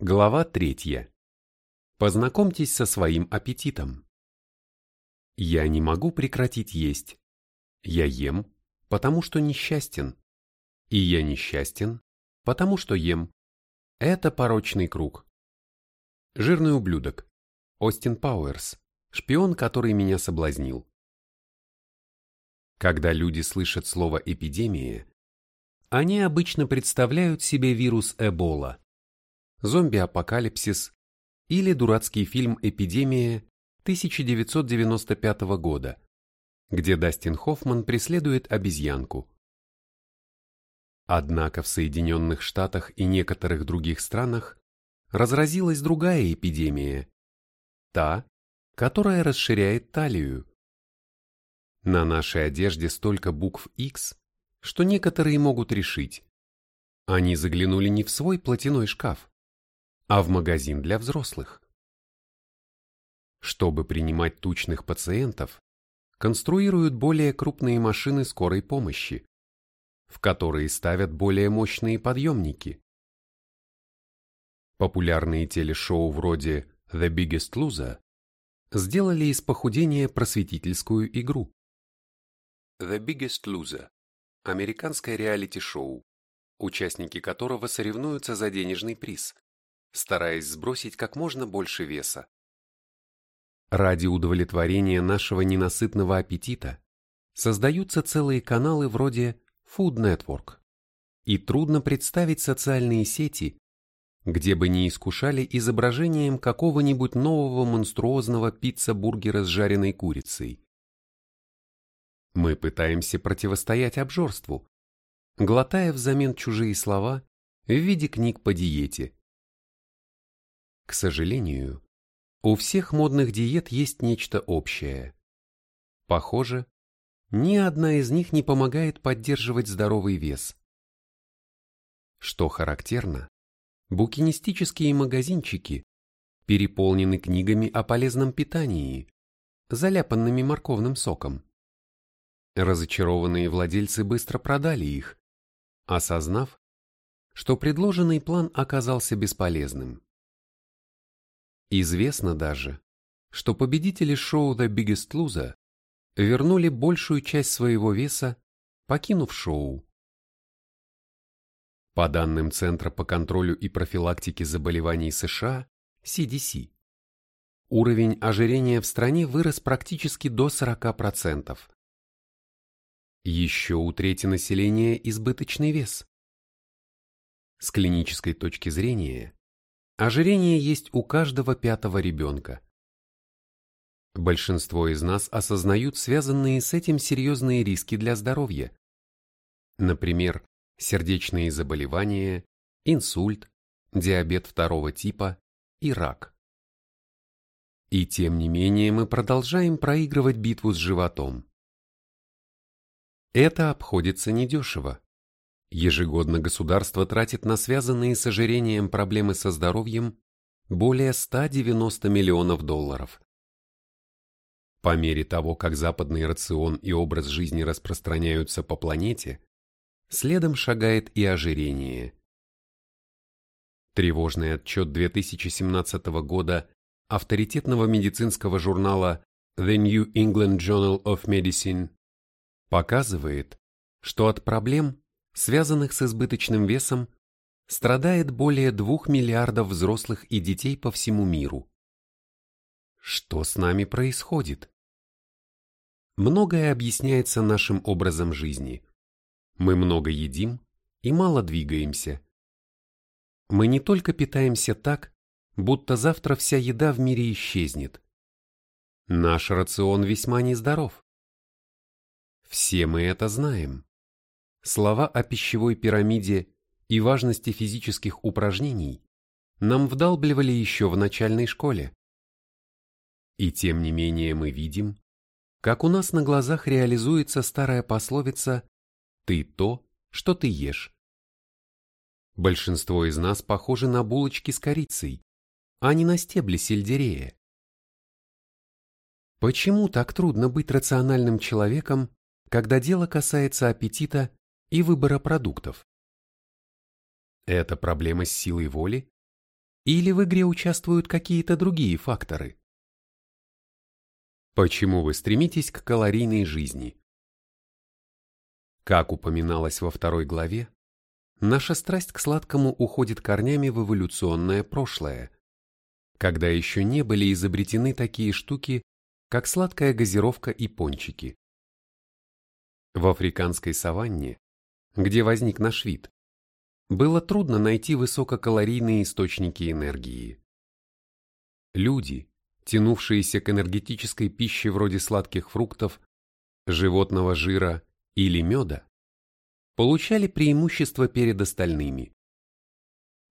Глава третья. Познакомьтесь со своим аппетитом. Я не могу прекратить есть. Я ем, потому что несчастен. И я несчастен, потому что ем. Это порочный круг. Жирный ублюдок. Остин Пауэрс. Шпион, который меня соблазнил. Когда люди слышат слово «эпидемия», они обычно представляют себе вирус Эбола, зомби-апокалипсис или дурацкий фильм «Эпидемия» 1995 года, где Дастин Хоффман преследует обезьянку. Однако в Соединенных Штатах и некоторых других странах разразилась другая эпидемия, та, которая расширяет талию. На нашей одежде столько букв X, что некоторые могут решить, они заглянули не в свой платяной шкаф, а в магазин для взрослых. Чтобы принимать тучных пациентов, конструируют более крупные машины скорой помощи, в которые ставят более мощные подъемники. Популярные телешоу вроде The Biggest Loser сделали из похудения просветительскую игру. The Biggest Loser – американское реалити-шоу, участники которого соревнуются за денежный приз – стараясь сбросить как можно больше веса. Ради удовлетворения нашего ненасытного аппетита создаются целые каналы вроде Food Network. И трудно представить социальные сети, где бы не искушали изображением какого-нибудь нового монструозного пицца-бургера с жареной курицей. Мы пытаемся противостоять обжорству, глотая взамен чужие слова в виде книг по диете, к сожалению, у всех модных диет есть нечто общее. Похоже, ни одна из них не помогает поддерживать здоровый вес. Что характерно, букинистические магазинчики переполнены книгами о полезном питании, заляпанными морковным соком. Разочарованные владельцы быстро продали их, осознав, что предложенный план оказался бесполезным. Известно даже, что победители шоу The Biggest Loser вернули большую часть своего веса, покинув шоу. По данным Центра по контролю и профилактике заболеваний США, CDC, уровень ожирения в стране вырос практически до 40%. Еще у трети населения избыточный вес. С клинической точки зрения, Ожирение есть у каждого пятого ребенка. Большинство из нас осознают связанные с этим серьезные риски для здоровья. Например, сердечные заболевания, инсульт, диабет второго типа и рак. И тем не менее мы продолжаем проигрывать битву с животом. Это обходится недешево. Ежегодно государство тратит на связанные с ожирением проблемы со здоровьем более 190 миллионов долларов. По мере того, как западный рацион и образ жизни распространяются по планете, следом шагает и ожирение. Тревожный отчет 2017 года авторитетного медицинского журнала The New England Journal of Medicine показывает, что от проблем, связанных с избыточным весом, страдает более двух миллиардов взрослых и детей по всему миру. Что с нами происходит? Многое объясняется нашим образом жизни. Мы много едим и мало двигаемся. Мы не только питаемся так, будто завтра вся еда в мире исчезнет. Наш рацион весьма нездоров. Все мы это знаем. Слова о пищевой пирамиде и важности физических упражнений нам вдалбливали еще в начальной школе. И тем не менее мы видим, как у нас на глазах реализуется старая пословица «ты то, что ты ешь». Большинство из нас похожи на булочки с корицей, а не на стебли сельдерея. Почему так трудно быть рациональным человеком, когда дело касается аппетита и выбора продуктов. Это проблема с силой воли? Или в игре участвуют какие-то другие факторы? Почему вы стремитесь к калорийной жизни? Как упоминалось во второй главе, наша страсть к сладкому уходит корнями в эволюционное прошлое, когда еще не были изобретены такие штуки, как сладкая газировка и пончики. В африканской саванне, где возник наш вид, было трудно найти высококалорийные источники энергии. Люди, тянувшиеся к энергетической пище вроде сладких фруктов, животного жира или меда, получали преимущество перед остальными.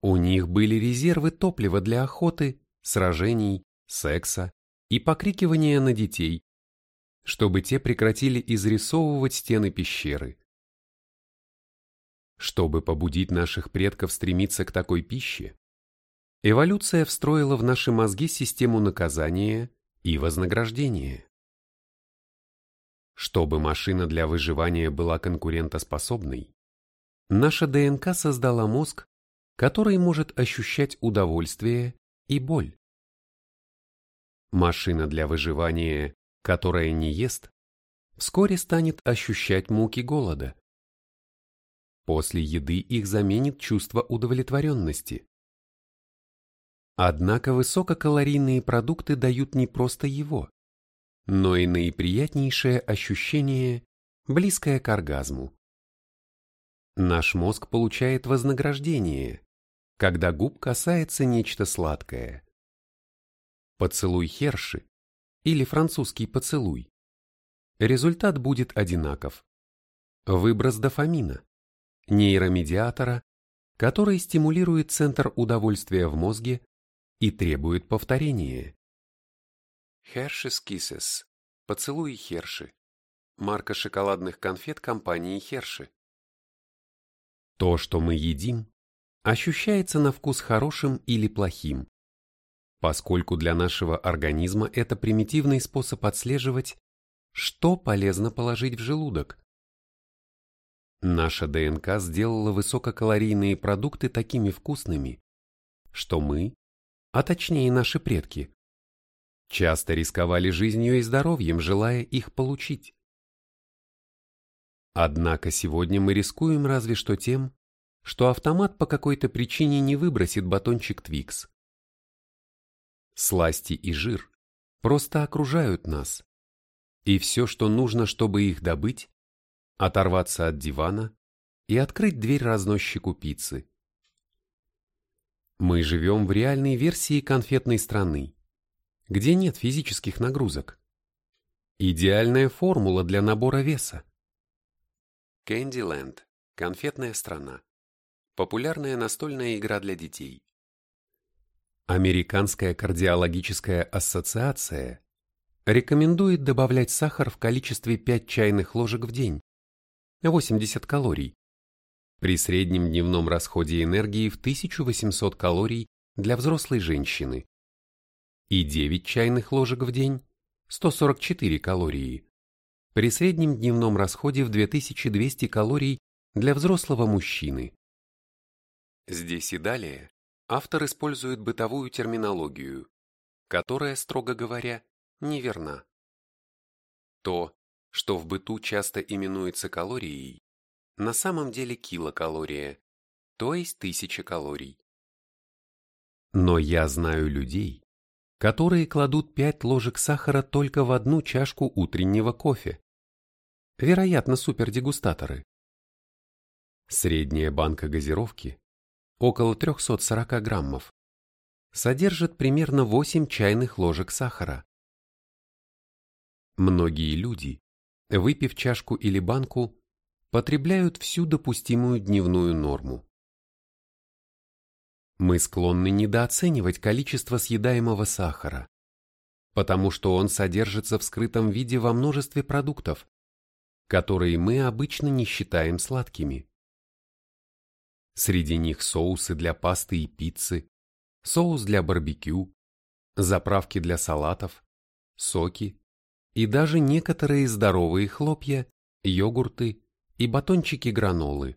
У них были резервы топлива для охоты, сражений, секса и покрикивания на детей, чтобы те прекратили изрисовывать стены пещеры. Чтобы побудить наших предков стремиться к такой пище, эволюция встроила в наши мозги систему наказания и вознаграждения. Чтобы машина для выживания была конкурентоспособной, наша ДНК создала мозг, который может ощущать удовольствие и боль. Машина для выживания, которая не ест, вскоре станет ощущать муки голода. После еды их заменит чувство удовлетворенности. Однако высококалорийные продукты дают не просто его, но и наиприятнейшее ощущение, близкое к оргазму. Наш мозг получает вознаграждение, когда губ касается нечто сладкое. Поцелуй Херши или французский поцелуй. Результат будет одинаков. Выброс дофамина, нейромедиатора, который стимулирует центр удовольствия в мозге и требует повторения. Hershey's Kisses. Поцелуи Херши. Марка шоколадных конфет компании Херши. То, что мы едим, ощущается на вкус хорошим или плохим, поскольку для нашего организма это примитивный способ отслеживать, что полезно положить в желудок. Наша ДНК сделала высококалорийные продукты такими вкусными, что мы, а точнее наши предки, часто рисковали жизнью и здоровьем, желая их получить. Однако сегодня мы рискуем разве что тем, что автомат по какой-то причине не выбросит батончик Твикс. Сласти и жир просто окружают нас, и все, что нужно, чтобы их добыть, оторваться от дивана и открыть дверь разносчику пиццы. Мы живем в реальной версии конфетной страны, где нет физических нагрузок. Идеальная формула для набора веса. Candyland – конфетная страна. Популярная настольная игра для детей. Американская кардиологическая ассоциация рекомендует добавлять сахар в количестве 5 чайных ложек в день, 80 калорий, при среднем дневном расходе энергии в 1800 калорий для взрослой женщины и 9 чайных ложек в день, 144 калории, при среднем дневном расходе в 2200 калорий для взрослого мужчины. Здесь и далее автор использует бытовую терминологию, которая, строго говоря, неверна. То, что в быту часто именуется калорией, на самом деле килокалория, то есть тысяча калорий. Но я знаю людей, которые кладут 5 ложек сахара только в одну чашку утреннего кофе. Вероятно, супердегустаторы. Средняя банка газировки, около 340 граммов, содержит примерно 8 чайных ложек сахара. Многие люди, выпив чашку или банку, потребляют всю допустимую дневную норму. Мы склонны недооценивать количество съедаемого сахара, потому что он содержится в скрытом виде во множестве продуктов, которые мы обычно не считаем сладкими. Среди них соусы для пасты и пиццы, соус для барбекю, заправки для салатов, соки и даже некоторые здоровые хлопья, йогурты и батончики гранолы.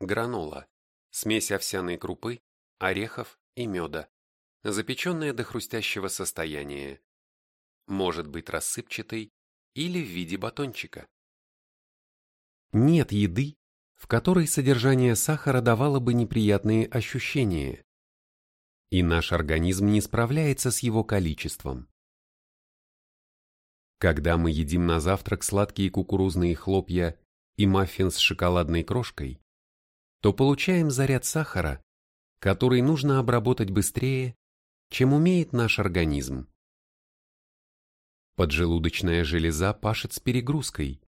Гранола смесь овсяной крупы, орехов и меда, запеченная до хрустящего состояния. Может быть рассыпчатой или в виде батончика. Нет еды, в которой содержание сахара давало бы неприятные ощущения. И наш организм не справляется с его количеством. Когда мы едим на завтрак сладкие кукурузные хлопья и маффин с шоколадной крошкой, то получаем заряд сахара, который нужно обработать быстрее, чем умеет наш организм. Поджелудочная железа пашет с перегрузкой,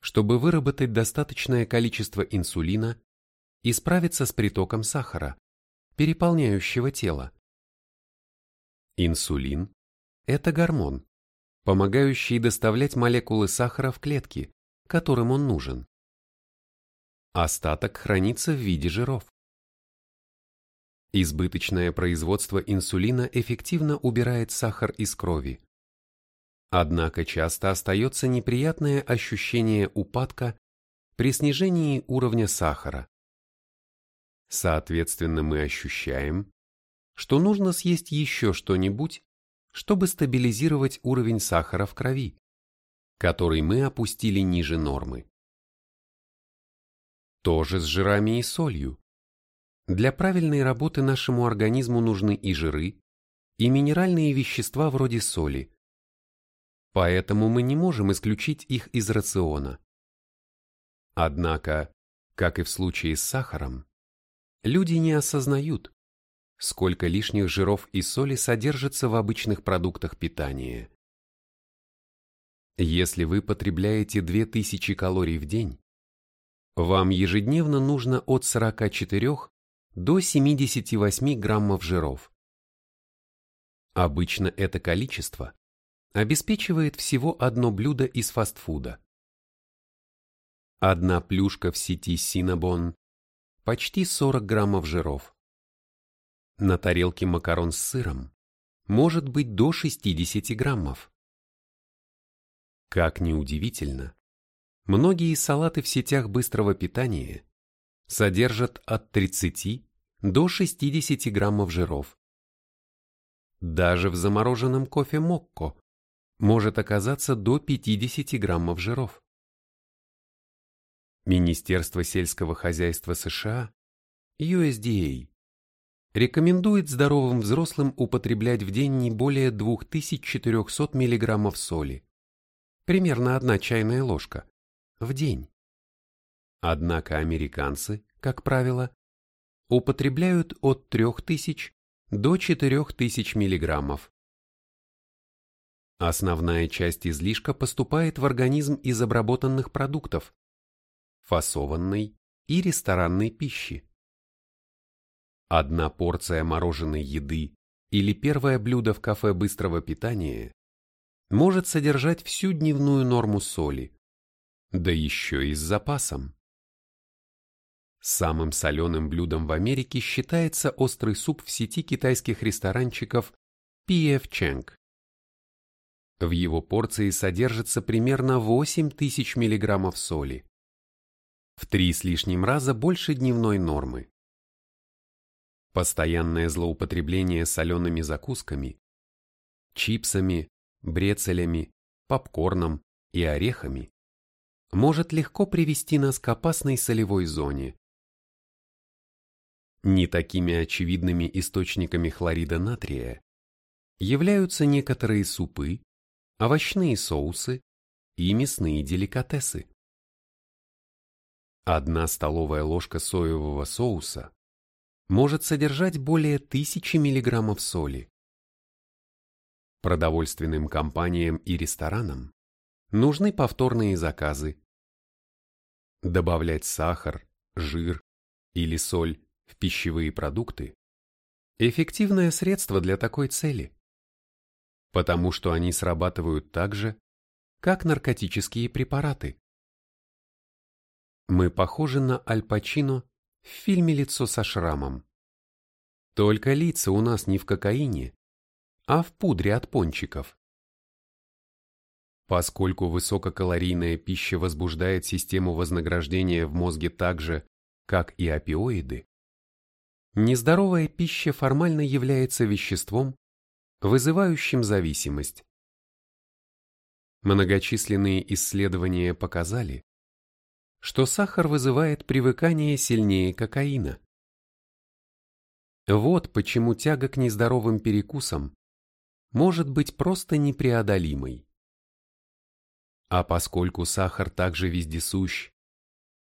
чтобы выработать достаточное количество инсулина и справиться с притоком сахара, переполняющего тело. Инсулин – это гормон, помогающий доставлять молекулы сахара в клетки, которым он нужен. Остаток хранится в виде жиров. Избыточное производство инсулина эффективно убирает сахар из крови. Однако часто остается неприятное ощущение упадка при снижении уровня сахара. Соответственно, мы ощущаем, что нужно съесть еще что-нибудь, чтобы стабилизировать уровень сахара в крови, который мы опустили ниже нормы. То же с жирами и солью. Для правильной работы нашему организму нужны и жиры, и минеральные вещества вроде соли. Поэтому мы не можем исключить их из рациона. Однако, как и в случае с сахаром, люди не осознают, сколько лишних жиров и соли содержится в обычных продуктах питания. Если вы потребляете 2000 калорий в день, вам ежедневно нужно от 44 до 78 граммов жиров. Обычно это количество обеспечивает всего одно блюдо из фастфуда. Одна плюшка в сети Cinnabon – почти 40 граммов жиров. На тарелке макарон с сыром может быть до 60 граммов. Как ни удивительно, многие салаты в сетях быстрого питания содержат от 30 до 60 граммов жиров. Даже в замороженном кофе Мокко может оказаться до 50 граммов жиров. Министерство сельского хозяйства США, USDA, рекомендует здоровым взрослым употреблять в день не более 2400 мг соли, примерно одна чайная ложка, в день. Однако американцы, как правило, употребляют от 3000 до 4000 мг. Основная часть излишка поступает в организм из обработанных продуктов, фасованной и ресторанной пищи. Одна порция мороженой еды или первое блюдо в кафе быстрого питания может содержать всю дневную норму соли, да еще и с запасом. Самым соленым блюдом в Америке считается острый суп в сети китайских ресторанчиков P.F. Chang. В его порции содержится примерно 8 тысяч миллиграммов соли. В три с лишним раза больше дневной нормы. Постоянное злоупотребление солеными закусками, чипсами, брецелями, попкорном и орехами может легко привести нас к опасной солевой зоне. Не такими очевидными источниками хлорида натрия являются некоторые супы, овощные соусы и мясные деликатесы. Одна столовая ложка соевого соуса может содержать более тысячи миллиграммов соли. Продовольственным компаниям и ресторанам нужны повторные заказы. Добавлять сахар, жир или соль в пищевые продукты – эффективное средство для такой цели, потому что они срабатывают так же, как наркотические препараты. Мы похожи на Аль Пачино в фильме «Лицо со шрамом». Только лица у нас не в кокаине, а в пудре от пончиков. Поскольку высококалорийная пища возбуждает систему вознаграждения в мозге так же, как и опиоиды, нездоровая пища формально является веществом, вызывающим зависимость. Многочисленные исследования показали, что сахар вызывает привыкание сильнее кокаина. Вот почему тяга к нездоровым перекусам может быть просто непреодолимой. А поскольку сахар также вездесущ,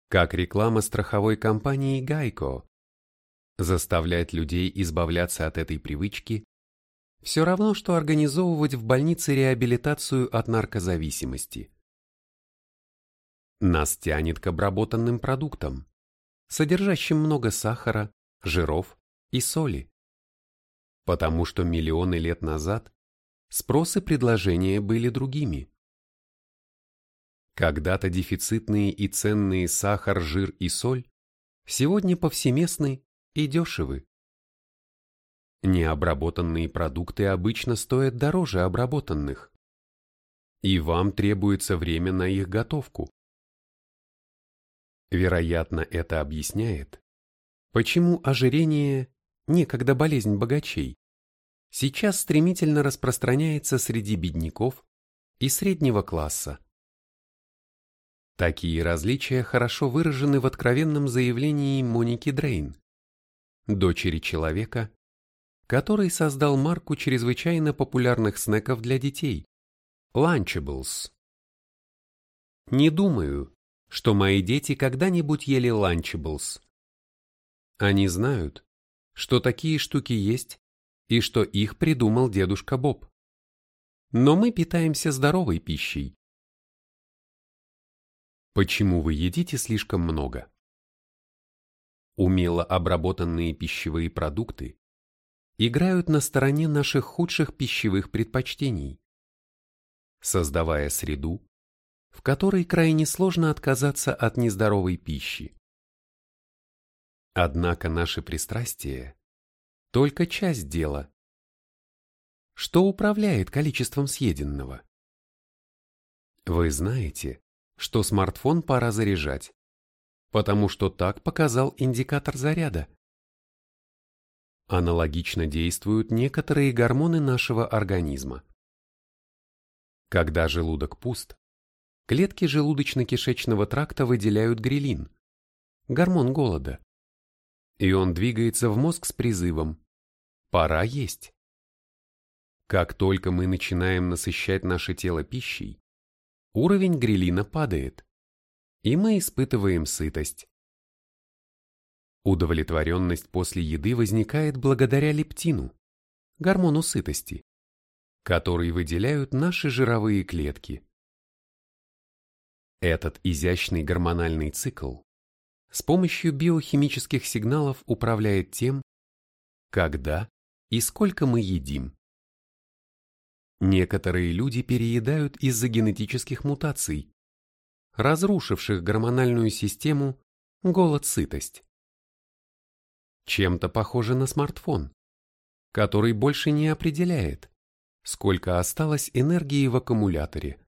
как реклама страховой компании Geico, заставлять людей избавляться от этой привычки все равно, что организовывать в больнице реабилитацию от наркозависимости. Нас тянет к обработанным продуктам, содержащим много сахара, жиров и соли. Потому что миллионы лет назад спрос и предложения были другими. Когда-то дефицитные и ценные сахар, жир и соль сегодня повсеместны и дешевы. Необработанные продукты обычно стоят дороже обработанных, и вам требуется время на их готовку. Вероятно, это объясняет, почему ожирение, некогда болезнь богачей, сейчас стремительно распространяется среди бедняков и среднего класса. Такие различия хорошо выражены в откровенном заявлении Моники Дрейн, дочери человека, который создал марку чрезвычайно популярных снеков для детей – Lunchables. Не думаю, что мои дети когда-нибудь ели Lunchables. Они знают, что такие штуки есть и что их придумал дедушка Боб. Но мы питаемся здоровой пищей. Почему вы едите слишком много? Умело обработанные пищевые продукты играют на стороне наших худших пищевых предпочтений, создавая среду, в которой крайне сложно отказаться от нездоровой пищи. Однако наши пристрастия – только часть дела. Что управляет количеством съеденного? Вы знаете, что смартфон пора заряжать, потому что так показал индикатор заряда. Аналогично действуют некоторые гормоны нашего организма. Когда желудок пуст, клетки желудочно-кишечного тракта выделяют грилин, гормон голода, и он двигается в мозг с призывом «пора есть». Как только мы начинаем насыщать наше тело пищей, уровень грилина падает, и мы испытываем сытость. Удовлетворенность после еды возникает благодаря лептину, гормону сытости, который выделяют наши жировые клетки. Этот изящный гормональный цикл с помощью биохимических сигналов управляет тем, когда и сколько мы едим. Некоторые люди переедают из-за генетических мутаций, разрушивших гормональную систему голод-сытость. Чем-то похоже на смартфон, который больше не определяет, сколько осталось энергии в аккумуляторе.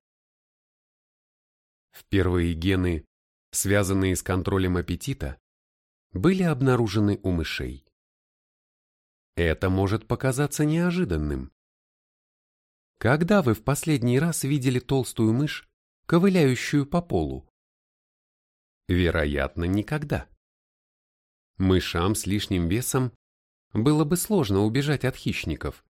Впервые гены, связанные с контролем аппетита, были обнаружены у мышей. Это может показаться неожиданным, когда вы в последний раз видели толстую мышь, ковыляющую по полу? Вероятно, никогда. Мышам с лишним весом было бы сложно убежать от хищников.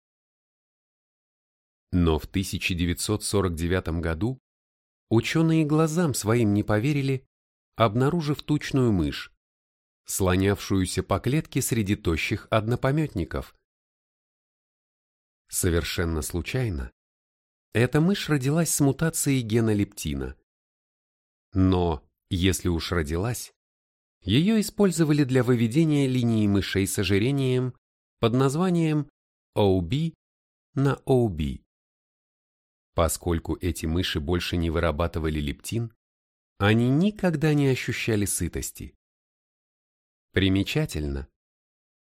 Но в 1949 году ученые глазам своим не поверили, обнаружив тучную мышь, слонявшуюся по клетке среди тощих однопометников. Совершенно случайно эта мышь родилась с мутацией гена лептина. Но, если уж родилась, ее использовали для выведения линии мышей с ожирением под названием OB на OB. Поскольку эти мыши больше не вырабатывали лептин, они никогда не ощущали сытости. Примечательно,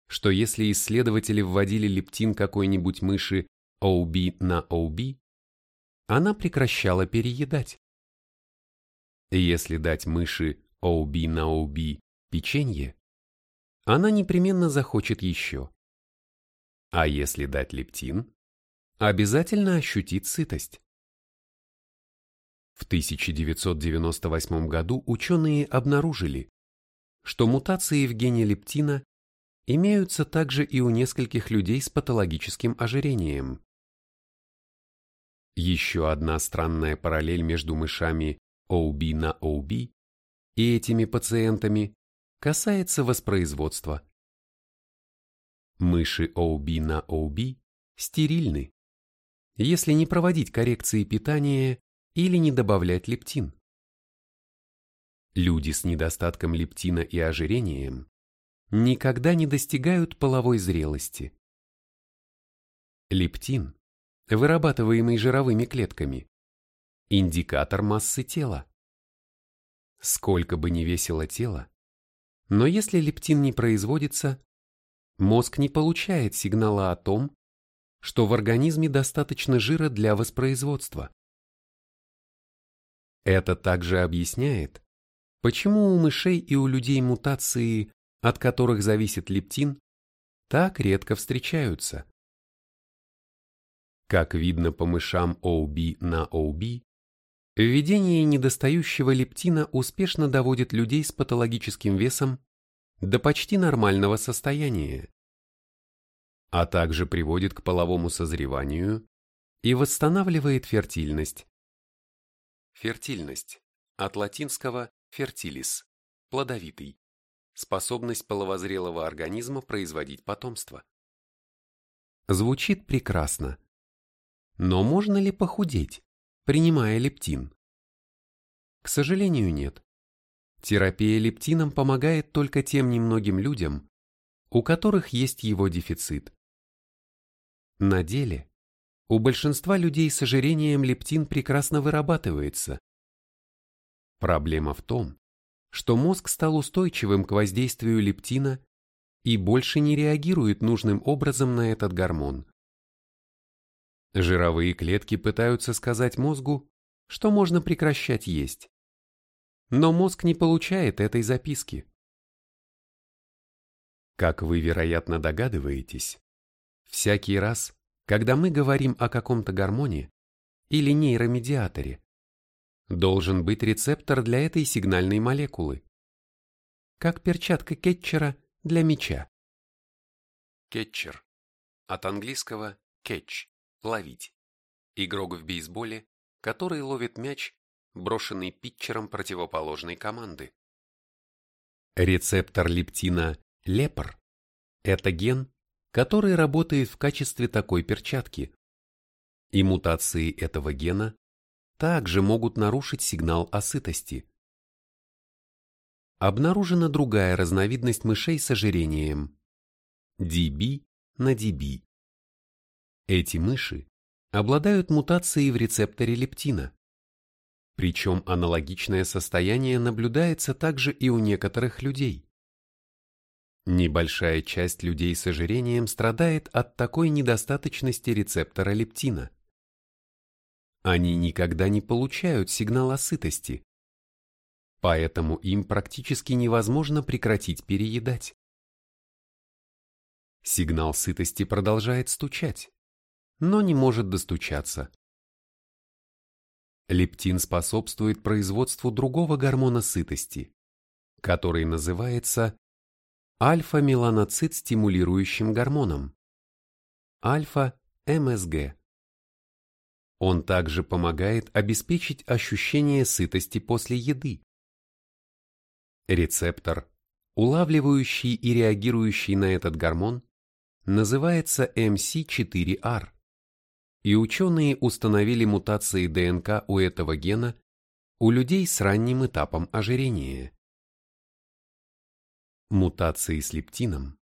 что если исследователи вводили лептин какой-нибудь мыши OB на OB, она прекращала переедать. Если дать мыши OB на OB печенье, она непременно захочет еще. А если дать лептин, обязательно ощутит сытость. В 1998 году ученые обнаружили, что мутации в гене лептина имеются также и у нескольких людей с патологическим ожирением. Еще одна странная параллель между мышами OB на OB и этими пациентами касается воспроизводства. Мыши OB на OB стерильны, если не проводить коррекции питания или не добавлять лептин. Люди с недостатком лептина и ожирением никогда не достигают половой зрелости. Лептин, вырабатываемый жировыми клетками, индикатор массы тела. Сколько бы ни весило тело, но если лептин не производится, мозг не получает сигнала о том, что в организме достаточно жира для воспроизводства. Это также объясняет, почему у мышей и у людей мутации, от которых зависит лептин, так редко встречаются. Как видно по мышам OB на OB, введение недостающего лептина успешно доводит людей с патологическим весом до почти нормального состояния, а также приводит к половому созреванию и восстанавливает фертильность. Фертильность от латинского fertilis – плодовитый, способность половозрелого организма производить потомство. Звучит прекрасно. Но можно ли похудеть, принимая лептин? К сожалению, нет. Терапия лептином помогает только тем немногим людям, у которых есть его дефицит. На деле, у большинства людей с ожирением лептин прекрасно вырабатывается. Проблема в том, что мозг стал устойчивым к воздействию лептина и больше не реагирует нужным образом на этот гормон. Жировые клетки пытаются сказать мозгу, что можно прекращать есть. Но мозг не получает этой записки. Как вы, вероятно, догадываетесь, всякий раз, когда мы говорим о каком-то гормоне или нейромедиаторе, должен быть рецептор для этой сигнальной молекулы, как перчатка кетчера для мяча. Кетчер. От английского catch – ловить. Игрок в бейсболе, который ловит мяч, брошенный питчером противоположной команды. Рецептор лептина лепр – это ген, который работает в качестве такой перчатки. И мутации этого гена также могут нарушить сигнал о сытости. Обнаружена другая разновидность мышей с ожирением – DB на DB. Эти мыши обладают мутацией в рецепторе лептина. Причем аналогичное состояние наблюдается также и у некоторых людей. Небольшая часть людей с ожирением страдает от такой недостаточности рецептора лептина. Они никогда не получают сигнала сытости, поэтому им практически невозможно прекратить переедать. Сигнал сытости продолжает стучать, но не может достучаться. Лептин способствует производству другого гормона сытости, который называется альфа-меланоцит стимулирующим гормоном, альфа-МСГ. Он также помогает обеспечить ощущение сытости после еды. Рецептор, улавливающий и реагирующий на этот гормон, называется MC4R, и ученые установили мутации ДНК у этого гена у людей с ранним этапом ожирения. Мутации с лептином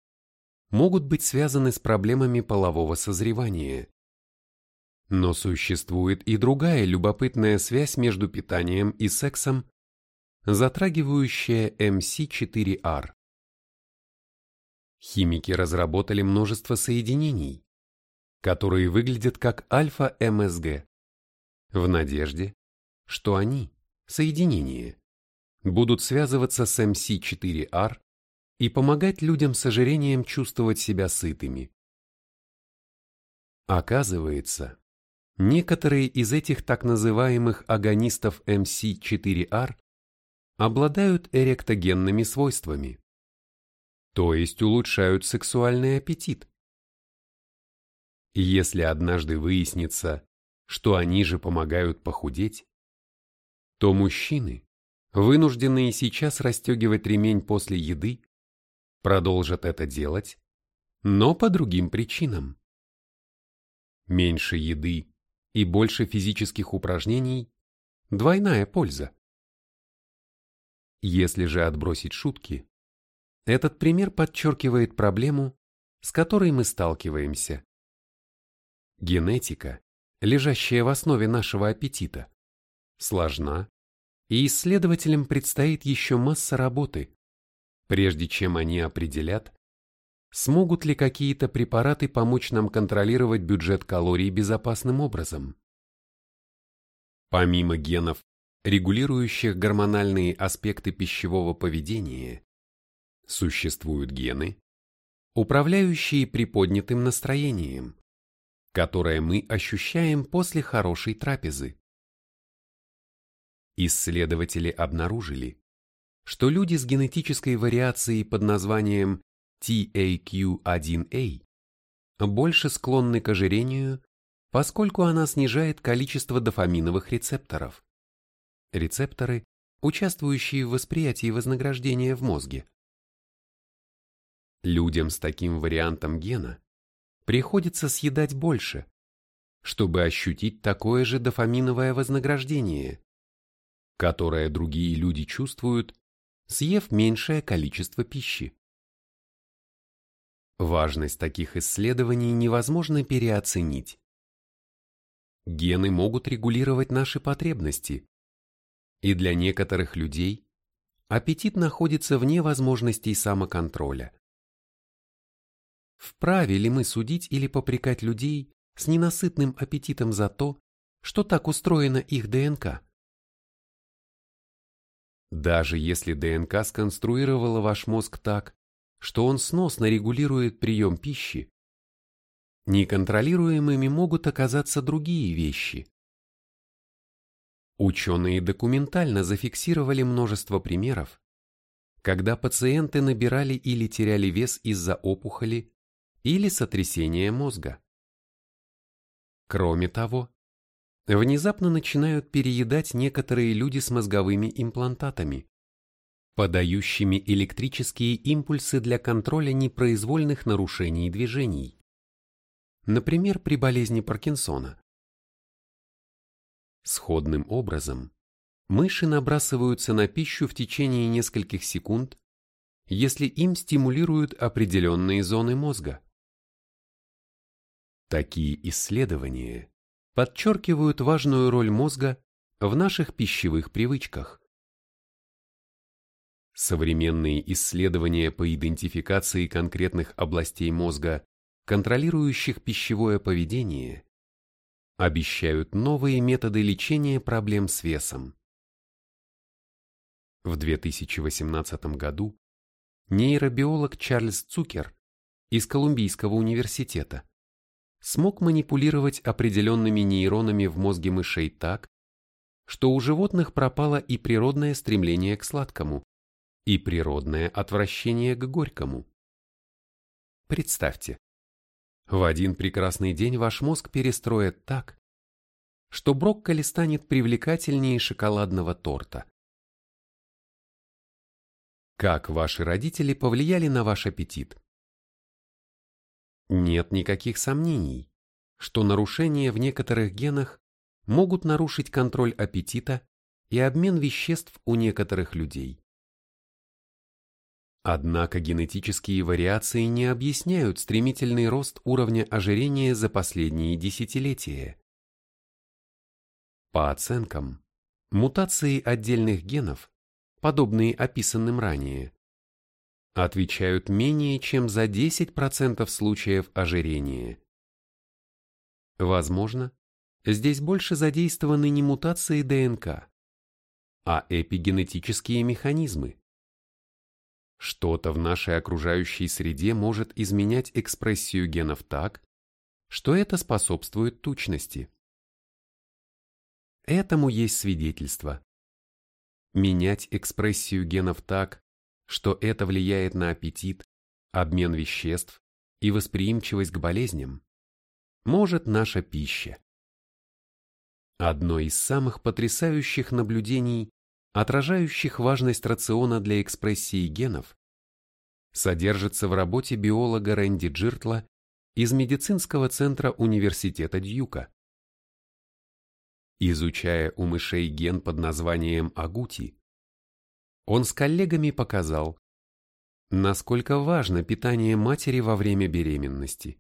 могут быть связаны с проблемами полового созревания, но существует и другая любопытная связь между питанием и сексом, затрагивающая MC4R. Химики разработали множество соединений, которые выглядят как альфа-МСГ, в надежде, что они, соединения, будут связываться с MC4R и помогать людям с ожирением чувствовать себя сытыми. Оказывается, некоторые из этих так называемых агонистов MC4R обладают эректогенными свойствами, то есть улучшают сексуальный аппетит. Если однажды выяснится, что они же помогают похудеть, то мужчины, вынужденные сейчас расстегивать ремень после еды, продолжат это делать, но по другим причинам. Меньше еды и больше физических упражнений – двойная польза. Если же отбросить шутки, этот пример подчеркивает проблему, с которой мы сталкиваемся. Генетика, лежащая в основе нашего аппетита, сложна, и исследователям предстоит еще масса работы, прежде чем они определят, смогут ли какие-то препараты помочь нам контролировать бюджет калорий безопасным образом. Помимо генов, регулирующих гормональные аспекты пищевого поведения, существуют гены, управляющие приподнятым настроением, которое мы ощущаем после хорошей трапезы. Исследователи обнаружили, что люди с генетической вариацией под названием TAQ1A больше склонны к ожирению, поскольку она снижает количество дофаминовых рецепторов. Рецепторы, участвующие в восприятии вознаграждения в мозге. Людям с таким вариантом гена приходится съедать больше, чтобы ощутить такое же дофаминовое вознаграждение, которое другие люди чувствуют, съев меньшее количество пищи. Важность таких исследований невозможно переоценить. Гены могут регулировать наши потребности, и для некоторых людей аппетит находится вне возможностей самоконтроля. Вправе ли мы судить или попрекать людей с ненасытным аппетитом за то, что так устроена их ДНК? Даже если ДНК сконструировала ваш мозг так, что он сносно регулирует прием пищи, неконтролируемыми могут оказаться другие вещи. Ученые документально зафиксировали множество примеров, когда пациенты набирали или теряли вес из-за опухоли или сотрясения мозга. Кроме того, внезапно начинают переедать некоторые люди с мозговыми имплантатами, подающими электрические импульсы для контроля непроизвольных нарушений движений, например, при болезни Паркинсона. Сходным образом, мыши набрасываются на пищу в течение нескольких секунд, если им стимулируют определенные зоны мозга. Такие исследования подчеркивают важную роль мозга в наших пищевых привычках. Современные исследования по идентификации конкретных областей мозга, контролирующих пищевое поведение, обещают новые методы лечения проблем с весом. В 2018 году нейробиолог Чарльз Цукер из Колумбийского университета смог манипулировать определенными нейронами в мозге мышей так, что у животных пропало и природное стремление к сладкому, и природное отвращение к горькому. Представьте, в один прекрасный день ваш мозг перестроит так, что брокколи станет привлекательнее шоколадного торта. Как ваши родители повлияли на ваш аппетит? Нет никаких сомнений, что нарушения в некоторых генах могут нарушить контроль аппетита и обмен веществ у некоторых людей. Однако генетические вариации не объясняют стремительный рост уровня ожирения за последние десятилетия. По оценкам, мутации отдельных генов, подобные описанным ранее, отвечают менее чем за 10% случаев ожирения. Возможно, здесь больше задействованы не мутации ДНК, а эпигенетические механизмы. Что-то в нашей окружающей среде может изменять экспрессию генов так, что это способствует тучности. Этому есть свидетельство. Менять экспрессию генов так, что это влияет на аппетит, обмен веществ и восприимчивость к болезням, может наша пища. Одно из самых потрясающих наблюдений, отражающих важность рациона для экспрессии генов, содержится в работе биолога Рэнди Джиртла из медицинского центра Университета Дьюка. Изучая у мышей ген под названием агути, он с коллегами показал, насколько важно питание матери во время беременности.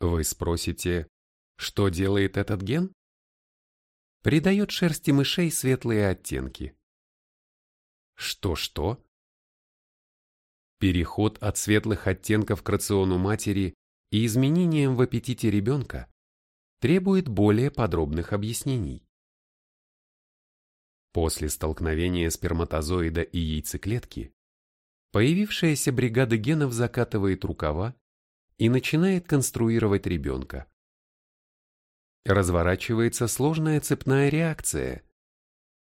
Вы спросите, что делает этот ген? Придает шерсти мышей светлые оттенки. Что-что? Переход от светлых оттенков к рациону матери и изменениям в аппетите ребенка требует более подробных объяснений. После столкновения сперматозоида и яйцеклетки появившаяся бригада генов закатывает рукава и начинает конструировать ребенка. Разворачивается сложная цепная реакция,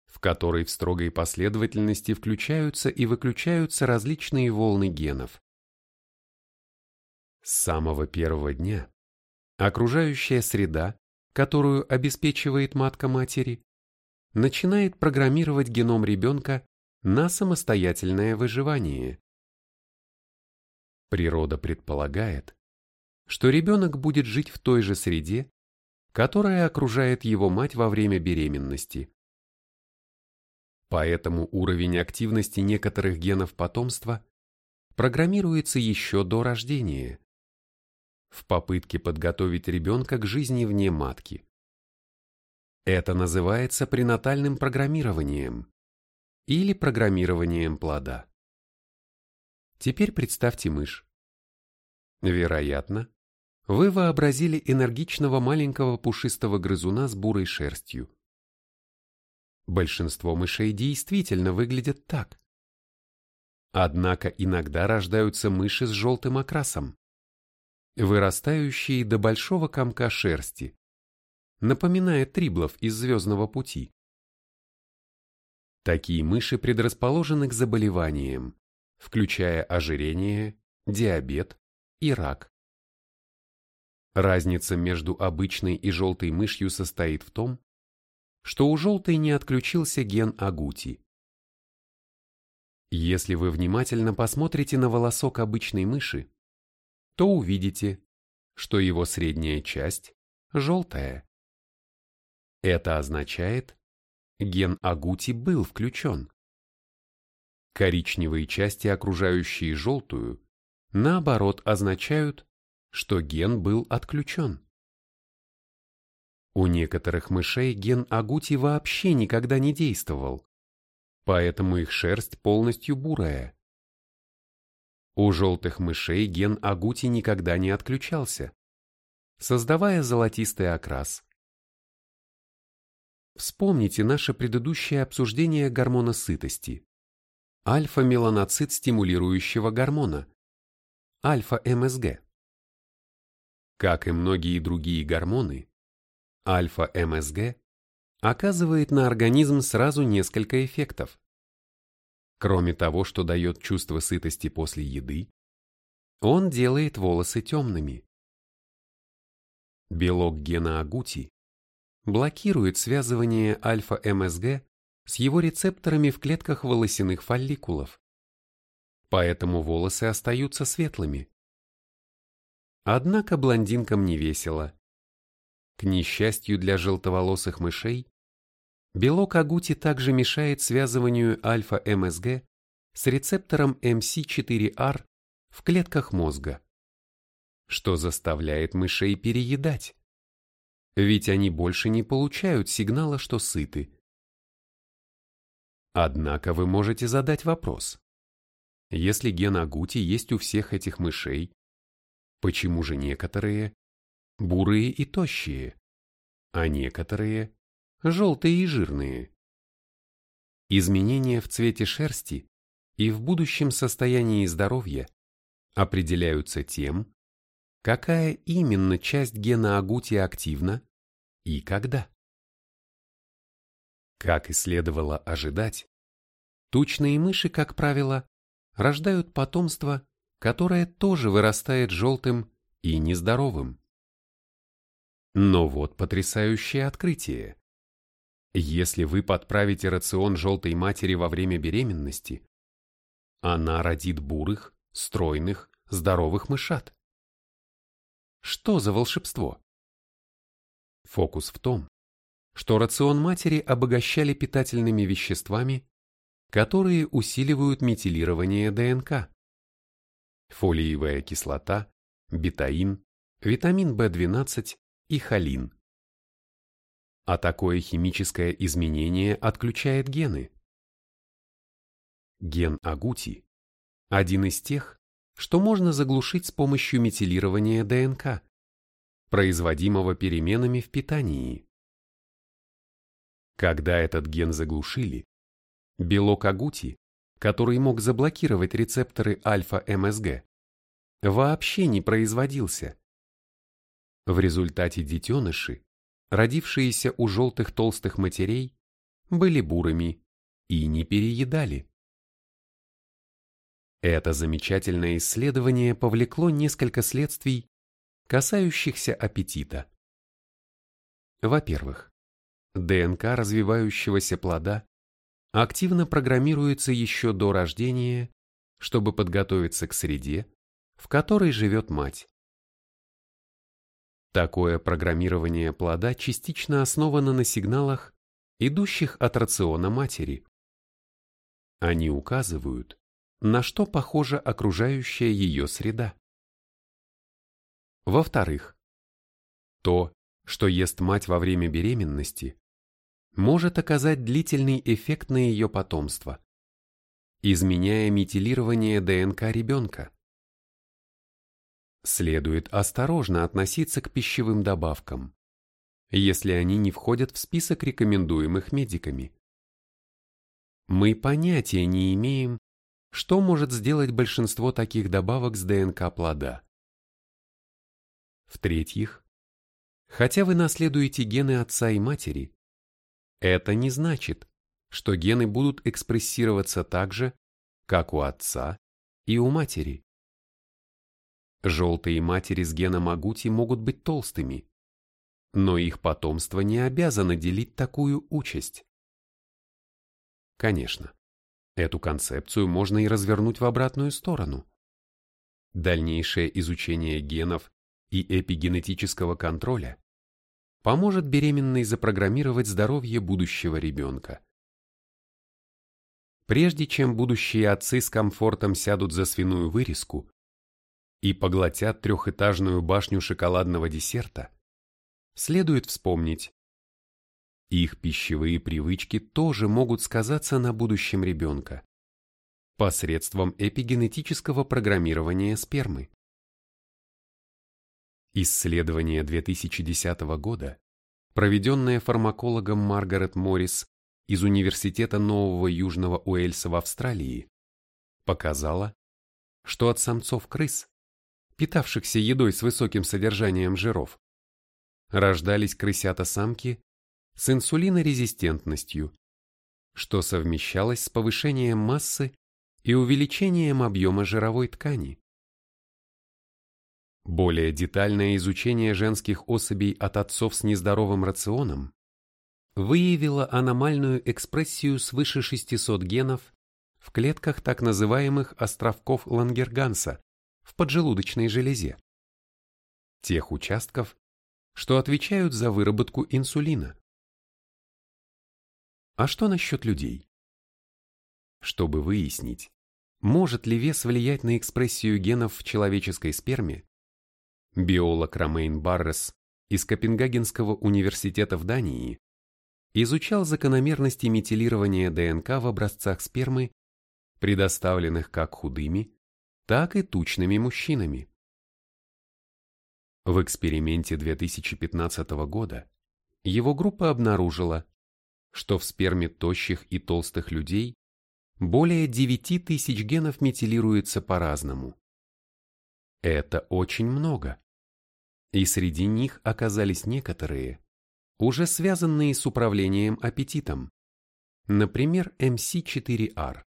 в которой в строгой последовательности включаются и выключаются различные волны генов. С самого первого дня окружающая среда, которую обеспечивает матка матери, начинает программировать геном ребенка на самостоятельное выживание. Природа предполагает, что ребенок будет жить в той же среде, которая окружает его мать во время беременности. Поэтому уровень активности некоторых генов потомства программируется еще до рождения, в попытке подготовить ребенка к жизни вне матки. Это называется пренатальным программированием или программированием плода. Теперь представьте мышь. Вероятно, вы вообразили энергичного маленького пушистого грызуна с бурой шерстью. Большинство мышей действительно выглядят так. Однако иногда рождаются мыши с желтым окрасом, вырастающие до большого комка шерсти, напоминая триблов из «Звездного пути». Такие мыши предрасположены к заболеваниям, включая ожирение, диабет и рак. Разница между обычной и желтой мышью состоит в том, что у желтой не отключился ген агути. Если вы внимательно посмотрите на волосок обычной мыши, то увидите, что его средняя часть желтая. Это означает, ген агути был включен. Коричневые части, окружающие желтую, наоборот означают, что ген был отключен. У некоторых мышей ген агути вообще никогда не действовал, поэтому их шерсть полностью бурая. У желтых мышей ген агути никогда не отключался, создавая золотистый окрас. Вспомните наше предыдущее обсуждение гормона сытости, альфа-меланоцит стимулирующего гормона, альфа-МСГ. Как и многие другие гормоны, альфа-МСГ оказывает на организм сразу несколько эффектов. Кроме того, что дает чувство сытости после еды, он делает волосы темными. Белок гена агути блокирует связывание альфа-МСГ с его рецепторами в клетках волосяных фолликулов. Поэтому волосы остаются светлыми. Однако блондинкам не весело. К несчастью для желтоволосых мышей, белок агути также мешает связыванию альфа-МСГ с рецептором MC4R в клетках мозга, что заставляет мышей переедать ведь они больше не получают сигнала, что сыты. Однако вы можете задать вопрос. Если ген агути есть у всех этих мышей, почему же некоторые бурые и тощие, а некоторые желтые и жирные? Изменения в цвете шерсти и в будущем состоянии здоровья определяются тем, какая именно часть гена агути активна и когда. Как и следовало ожидать, тучные мыши, как правило, рождают потомство, которое тоже вырастает желтым и нездоровым. Но вот потрясающее открытие. Если вы подправите рацион желтой матери во время беременности, она родит бурых, стройных, здоровых мышат. Что за волшебство? Фокус в том, что рацион матери обогащали питательными веществами, которые усиливают метилирование ДНК. Фолиевая кислота, бетаин, витамин В12 и холин. А такое химическое изменение отключает гены. Ген агути – один из тех, что можно заглушить с помощью метилирования ДНК, производимого переменами в питании. Когда этот ген заглушили, белок агути, который мог заблокировать рецепторы альфа-МСГ, вообще не производился. В результате детеныши, родившиеся у желтых толстых матерей, были бурыми и не переедали. Это замечательное исследование повлекло несколько следствий, касающихся аппетита. Во-первых, ДНК развивающегося плода активно программируется еще до рождения, чтобы подготовиться к среде, в которой живет мать. Такое программирование плода частично основано на сигналах, идущих от рациона матери. Они указывают, на что похожа окружающая ее среда. Во-вторых, то, что ест мать во время беременности, может оказать длительный эффект на ее потомство, изменяя метилирование ДНК ребенка. Следует осторожно относиться к пищевым добавкам, если они не входят в список рекомендуемых медиками. Мы понятия не имеем, что может сделать большинство таких добавок с ДНК плода? В-третьих, хотя вы наследуете гены отца и матери, это не значит, что гены будут экспрессироваться так же, как у отца и у матери. Желтые матери с геном Агути могут быть толстыми, но их потомство не обязано делить такую участь. Конечно, Эту концепцию можно и развернуть в обратную сторону. Дальнейшее изучение генов и эпигенетического контроля поможет беременной запрограммировать здоровье будущего ребенка. Прежде чем будущие отцы с комфортом сядут за свиную вырезку и поглотят трехэтажную башню шоколадного десерта, следует вспомнить, их пищевые привычки тоже могут сказаться на будущем ребенка посредством эпигенетического программирования спермы. Исследование 2010 года, проведенное фармакологом Маргарет Моррис из Университета Нового Южного Уэльса в Австралии, показало, что от самцов крыс, питавшихся едой с высоким содержанием жиров, рождались крысята-самки с инсулинорезистентностью, что совмещалось с повышением массы и увеличением объема жировой ткани. Более детальное изучение женских особей от отцов с нездоровым рационом выявило аномальную экспрессию свыше 600 генов в клетках так называемых островков Лангерганса в поджелудочной железе. Тех участков, что отвечают за выработку инсулина. А что насчет людей? Чтобы выяснить, может ли вес влиять на экспрессию генов в человеческой сперме, биолог Ромейн Баррес из Копенгагенского университета в Дании изучал закономерности метилирования ДНК в образцах спермы, предоставленных как худыми, так и тучными мужчинами. В эксперименте 2015 года его группа обнаружила, что в сперме тощих и толстых людей более 9 тысяч генов метилируется по-разному. Это очень много. И среди них оказались некоторые, уже связанные с управлением аппетитом, например, MC4R.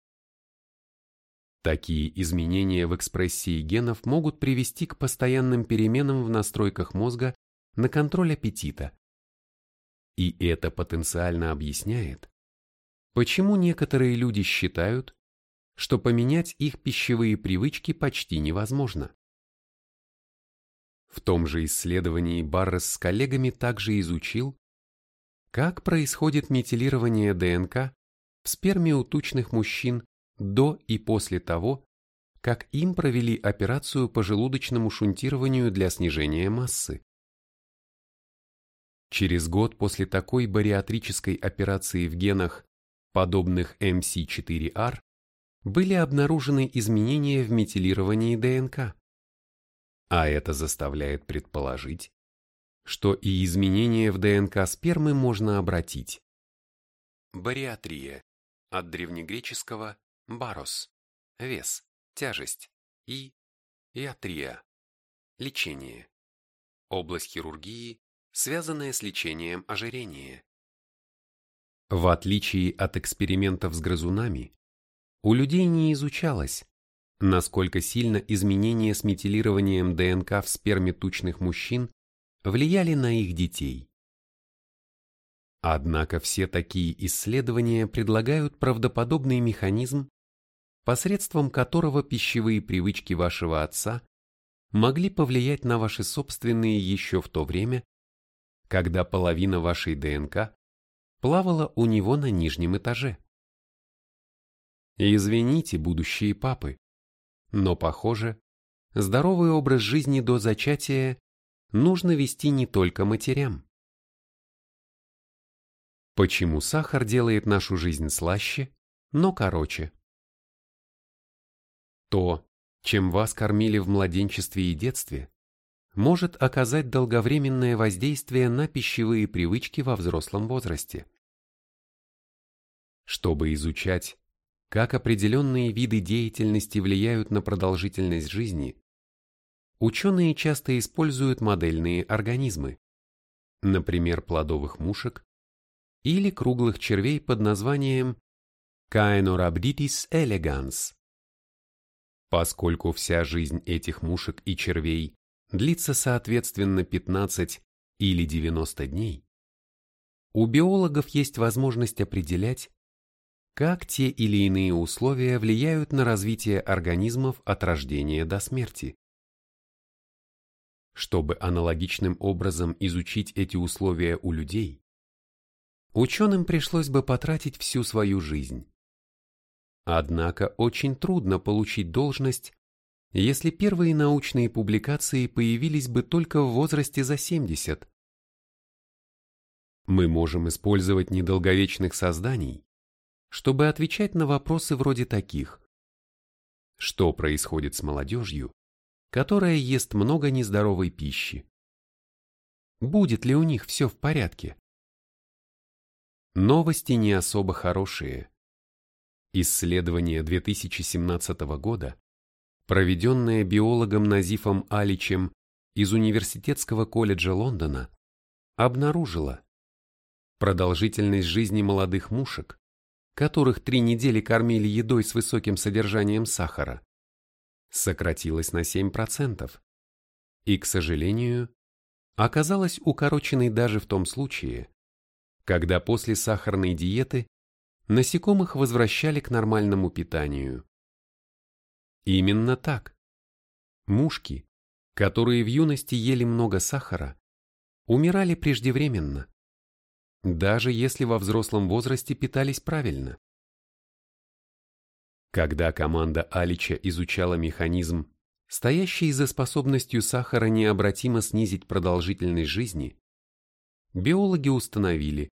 Такие изменения в экспрессии генов могут привести к постоянным переменам в настройках мозга на контроль аппетита. И это потенциально объясняет, почему некоторые люди считают, что поменять их пищевые привычки почти невозможно. В том же исследовании Баррес с коллегами также изучил, как происходит метилирование ДНК в сперме у тучных мужчин до и после того, как им провели операцию по желудочному шунтированию для снижения массы. Через год после такой бариатрической операции в генах, подобных MC4R, были обнаружены изменения в метилировании ДНК. А это заставляет предположить, что и изменения в ДНК спермы можно обратить. Бариатрия от древнегреческого барос – вес, тяжесть и иатрия – лечение. Область хирургии, связанная с лечением ожирения. В отличие от экспериментов с грызунами, у людей не изучалось, насколько сильно изменения с метилированием ДНК в сперме тучных мужчин влияли на их детей. Однако все такие исследования предлагают правдоподобный механизм, посредством которого пищевые привычки вашего отца могли повлиять на ваши собственные еще в то время, когда половина вашей ДНК плавала у него на нижнем этаже. Извините, будущие папы, но, похоже, здоровый образ жизни до зачатия нужно вести не только матерям. Почему сахар делает нашу жизнь слаще, но короче? То, чем вас кормили в младенчестве и детстве, может оказать долговременное воздействие на пищевые привычки во взрослом возрасте. Чтобы изучать, как определенные виды деятельности влияют на продолжительность жизни, ученые часто используют модельные организмы, например, плодовых мушек или круглых червей под названием Caenorhabditis elegans. Поскольку вся жизнь этих мушек и червей длится соответственно 15 или 90 дней, у биологов есть возможность определять, как те или иные условия влияют на развитие организмов от рождения до смерти. Чтобы аналогичным образом изучить эти условия у людей, ученым пришлось бы потратить всю свою жизнь. Однако очень трудно получить должность, если первые научные публикации появились бы только в возрасте за 70. Мы можем использовать недолговечных созданий, чтобы отвечать на вопросы вроде таких. Что происходит с молодежью, которая ест много нездоровой пищи? Будет ли у них все в порядке? Новости не особо хорошие. Исследование 2017 года, проведенное биологом Назифом Аличем из Университетского колледжа Лондона, обнаружило, продолжительность жизни молодых мушек которых три недели кормили едой с высоким содержанием сахара, сократилась на 7%. И, к сожалению, оказалась укороченной даже в том случае, когда после сахарной диеты насекомых возвращали к нормальному питанию. Именно так. Мушки, которые в юности ели много сахара, умирали преждевременно даже если во взрослом возрасте питались правильно. Когда команда Алича изучала механизм, стоящий за способностью сахара необратимо снизить продолжительность жизни, биологи установили,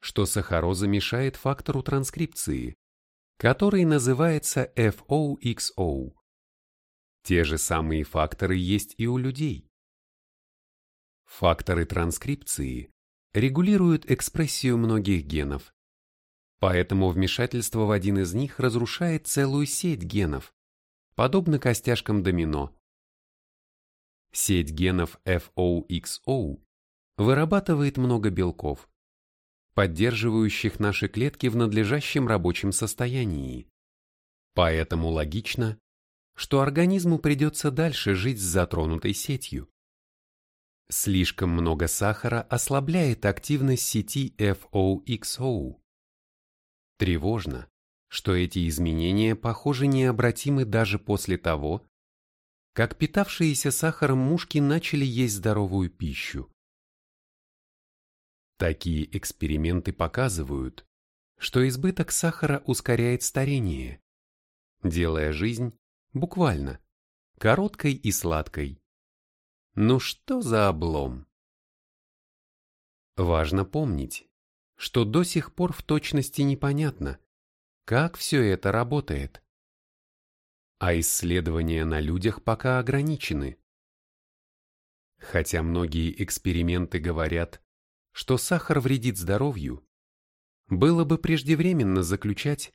что сахароза мешает фактору транскрипции, который называется FOXO. Те же самые факторы есть и у людей. Факторы транскрипции регулируют экспрессию многих генов, Поэтому вмешательство в один из них разрушает целую сеть генов, подобно костяшкам домино. Сеть генов FOXO вырабатывает много белков, поддерживающих наши клетки в надлежащем рабочем состоянии. Поэтому логично, что организму придется дальше жить с затронутой сетью. Слишком много сахара ослабляет активность сети FOXO. Тревожно, что эти изменения, похоже, необратимы даже после того, как питавшиеся сахаром мушки начали есть здоровую пищу. Такие эксперименты показывают, что избыток сахара ускоряет старение, делая жизнь, буквально, короткой и сладкой. Ну что за облом? Важно помнить, что до сих пор в точности непонятно, как все это работает. А исследования на людях пока ограничены. Хотя многие эксперименты говорят, что сахар вредит здоровью, было бы преждевременно заключать,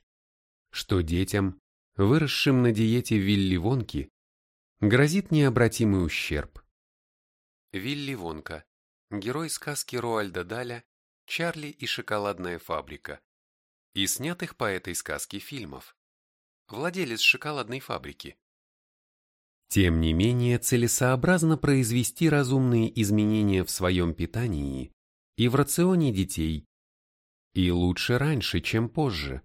что детям, выросшим на диете Вилли Вонки, грозит необратимый ущерб. Вилли Вонка, герой сказки Роальда Даля «Чарли и шоколадная фабрика» и снятых по этой сказке фильмов. Владелец шоколадной фабрики. Тем не менее, целесообразно произвести разумные изменения в своем питании и в рационе детей, и лучше раньше, чем позже.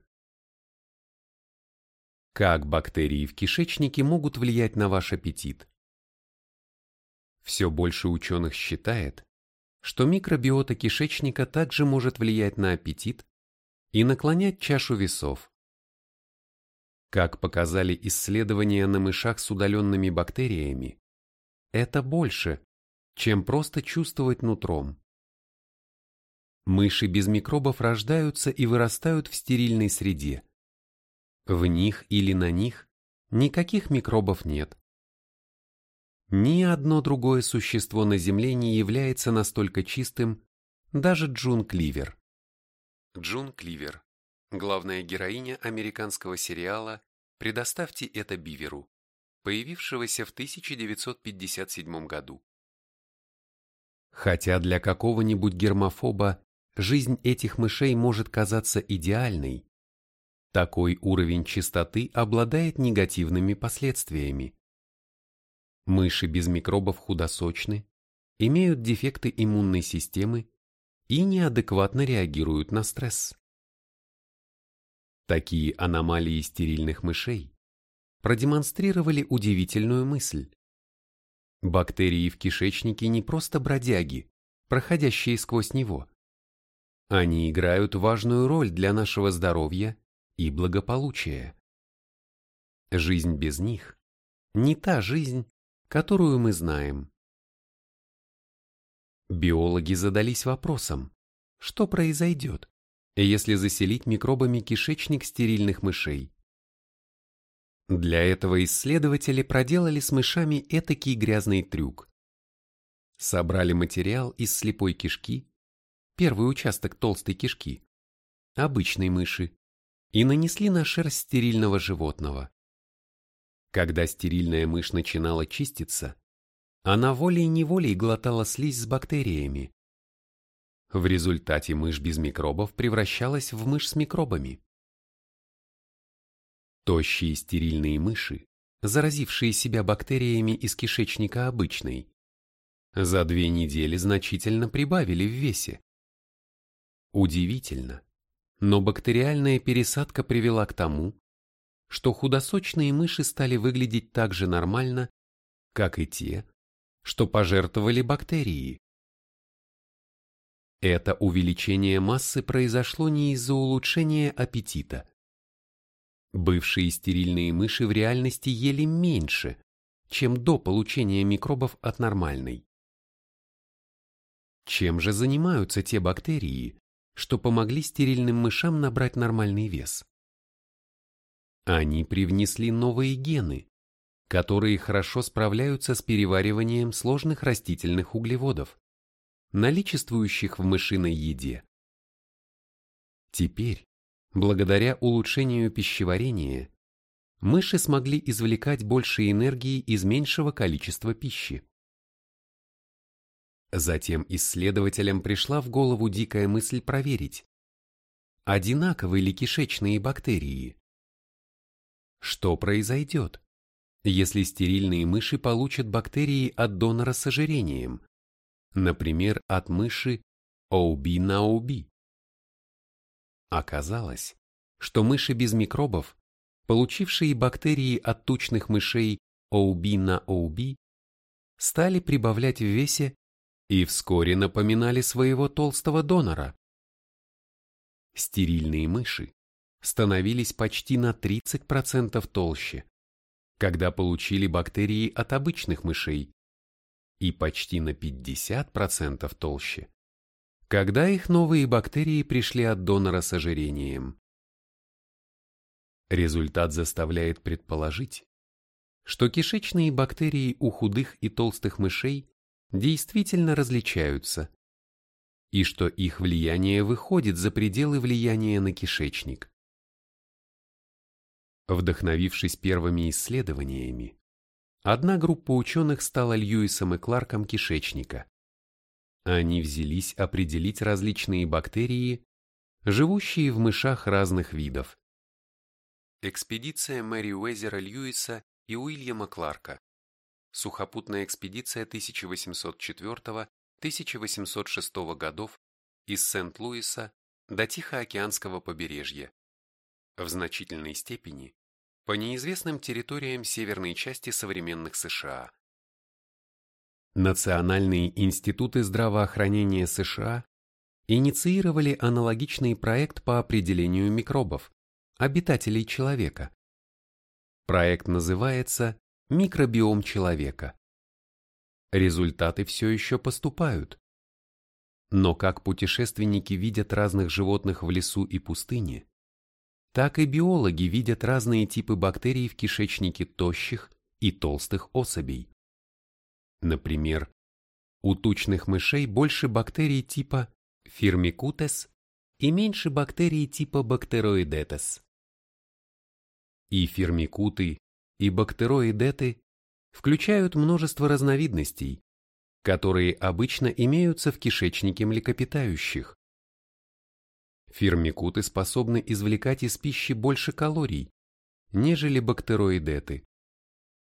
Как бактерии в кишечнике могут влиять на ваш аппетит? Все больше ученых считает, что микробиота кишечника также может влиять на аппетит и наклонять чашу весов. Как показали исследования на мышах с удаленными бактериями, это больше, чем просто чувствовать нутром. Мыши без микробов рождаются и вырастают в стерильной среде. В них или на них никаких микробов нет. Ни одно другое существо на Земле не является настолько чистым, даже Джун Кливер. Джун Кливер, главная героиня американского сериала «Предоставьте это Биверу», появившегося в 1957 году. Хотя для какого-нибудь гермофоба жизнь этих мышей может казаться идеальной, такой уровень чистоты обладает негативными последствиями. Мыши без микробов худосочны, имеют дефекты иммунной системы и неадекватно реагируют на стресс. Такие аномалии стерильных мышей продемонстрировали удивительную мысль. Бактерии в кишечнике не просто бродяги, проходящие сквозь него. Они играют важную роль для нашего здоровья и благополучия. Жизнь без них не та жизнь, которую мы знаем. Биологи задались вопросом, что произойдет, если заселить микробами кишечник стерильных мышей. Для этого исследователи проделали с мышами этакий грязный трюк. Собрали материал из слепой кишки, первый участок толстой кишки, обычной мыши, и нанесли на шерсть стерильного животного. Когда стерильная мышь начинала чиститься, она волей-неволей глотала слизь с бактериями. В результате мышь без микробов превращалась в мышь с микробами. Тощие стерильные мыши, заразившие себя бактериями из кишечника обычной, за две недели значительно прибавили в весе. Удивительно, но бактериальная пересадка привела к тому, что худосочные мыши стали выглядеть так же нормально, как и те, что пожертвовали бактерии. Это увеличение массы произошло не из-за улучшения аппетита. Бывшие стерильные мыши в реальности ели меньше, чем до получения микробов от нормальной. Чем же занимаются те бактерии, что помогли стерильным мышам набрать нормальный вес? Они привнесли новые гены, которые хорошо справляются с перевариванием сложных растительных углеводов, наличествующих в мышиной еде. Теперь благодаря улучшению пищеварения, мыши смогли извлекать больше энергии из меньшего количества пищи. Затем исследователям пришла в голову дикая мысль проверить, одинаковы ли кишечные бактерии. Что произойдет, если стерильные мыши получат бактерии от донора с ожирением, например, от мыши OB на OB? Оказалось, что мыши без микробов, получившие бактерии от тучных мышей OB на OB, стали прибавлять в весе и вскоре напоминали своего толстого донора. Стерильные мыши становились почти на 30% толще, когда получили бактерии от обычных мышей, и почти на 50% толще, когда их новые бактерии пришли от донора с ожирением. Результат заставляет предположить, что кишечные бактерии у худых и толстых мышей действительно различаются, и что их влияние выходит за пределы влияния на кишечник. Вдохновившись первыми исследованиями, одна группа ученых стала Льюисом и Кларком кишечника. Они взялись определить различные бактерии, живущие в мышах разных видов. Экспедиция Мэри Уэзера Льюиса и Уильяма Кларка сухопутная экспедиция 1804-1806 годов из Сент-Луиса до Тихоокеанского побережья, в значительной степени по неизвестным территориям северной части современных США. Национальные институты здравоохранения США инициировали аналогичный проект по определению микробов, обитателей человека. Проект называется микробиом человека. Результаты все еще поступают. Но как путешественники видят разных животных в лесу и пустыне, так и биологи видят разные типы бактерий в кишечнике тощих и толстых особей. Например, у тучных мышей больше бактерий типа Firmicutes и меньше бактерий типа Bacteroidetes. И фирмикуты, и бактероидеты включают множество разновидностей, которые обычно имеются в кишечнике млекопитающих. Фирмикуты способны извлекать из пищи больше калорий, нежели бактероидеты,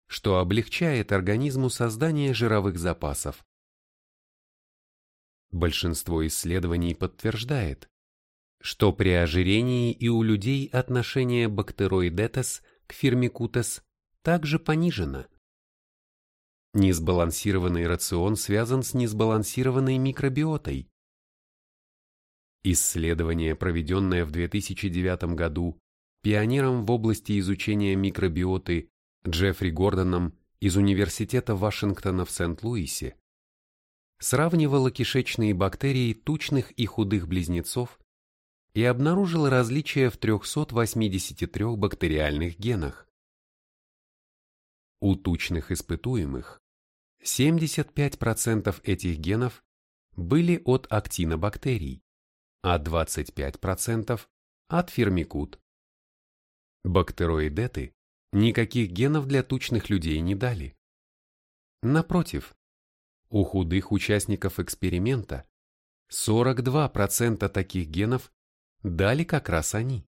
что облегчает организму создание жировых запасов. Большинство исследований подтверждает, что при ожирении и у людей отношение бактероидетес к фирмикутес также понижена. Несбалансированный рацион связан с несбалансированной микробиотой. Исследование, проведенное в 2009 году пионером в области изучения микробиоты Джеффри Гордоном из Университета Вашингтона в Сент-Луисе, сравнивало кишечные бактерии тучных и худых близнецов и обнаружило различия в 383 бактериальных генах. У тучных испытуемых 75% этих генов были от актинобактерий, а 25% от фермикут. Бактероидеты никаких генов для тучных людей не дали. Напротив, у худых участников эксперимента 42% таких генов дали как раз они.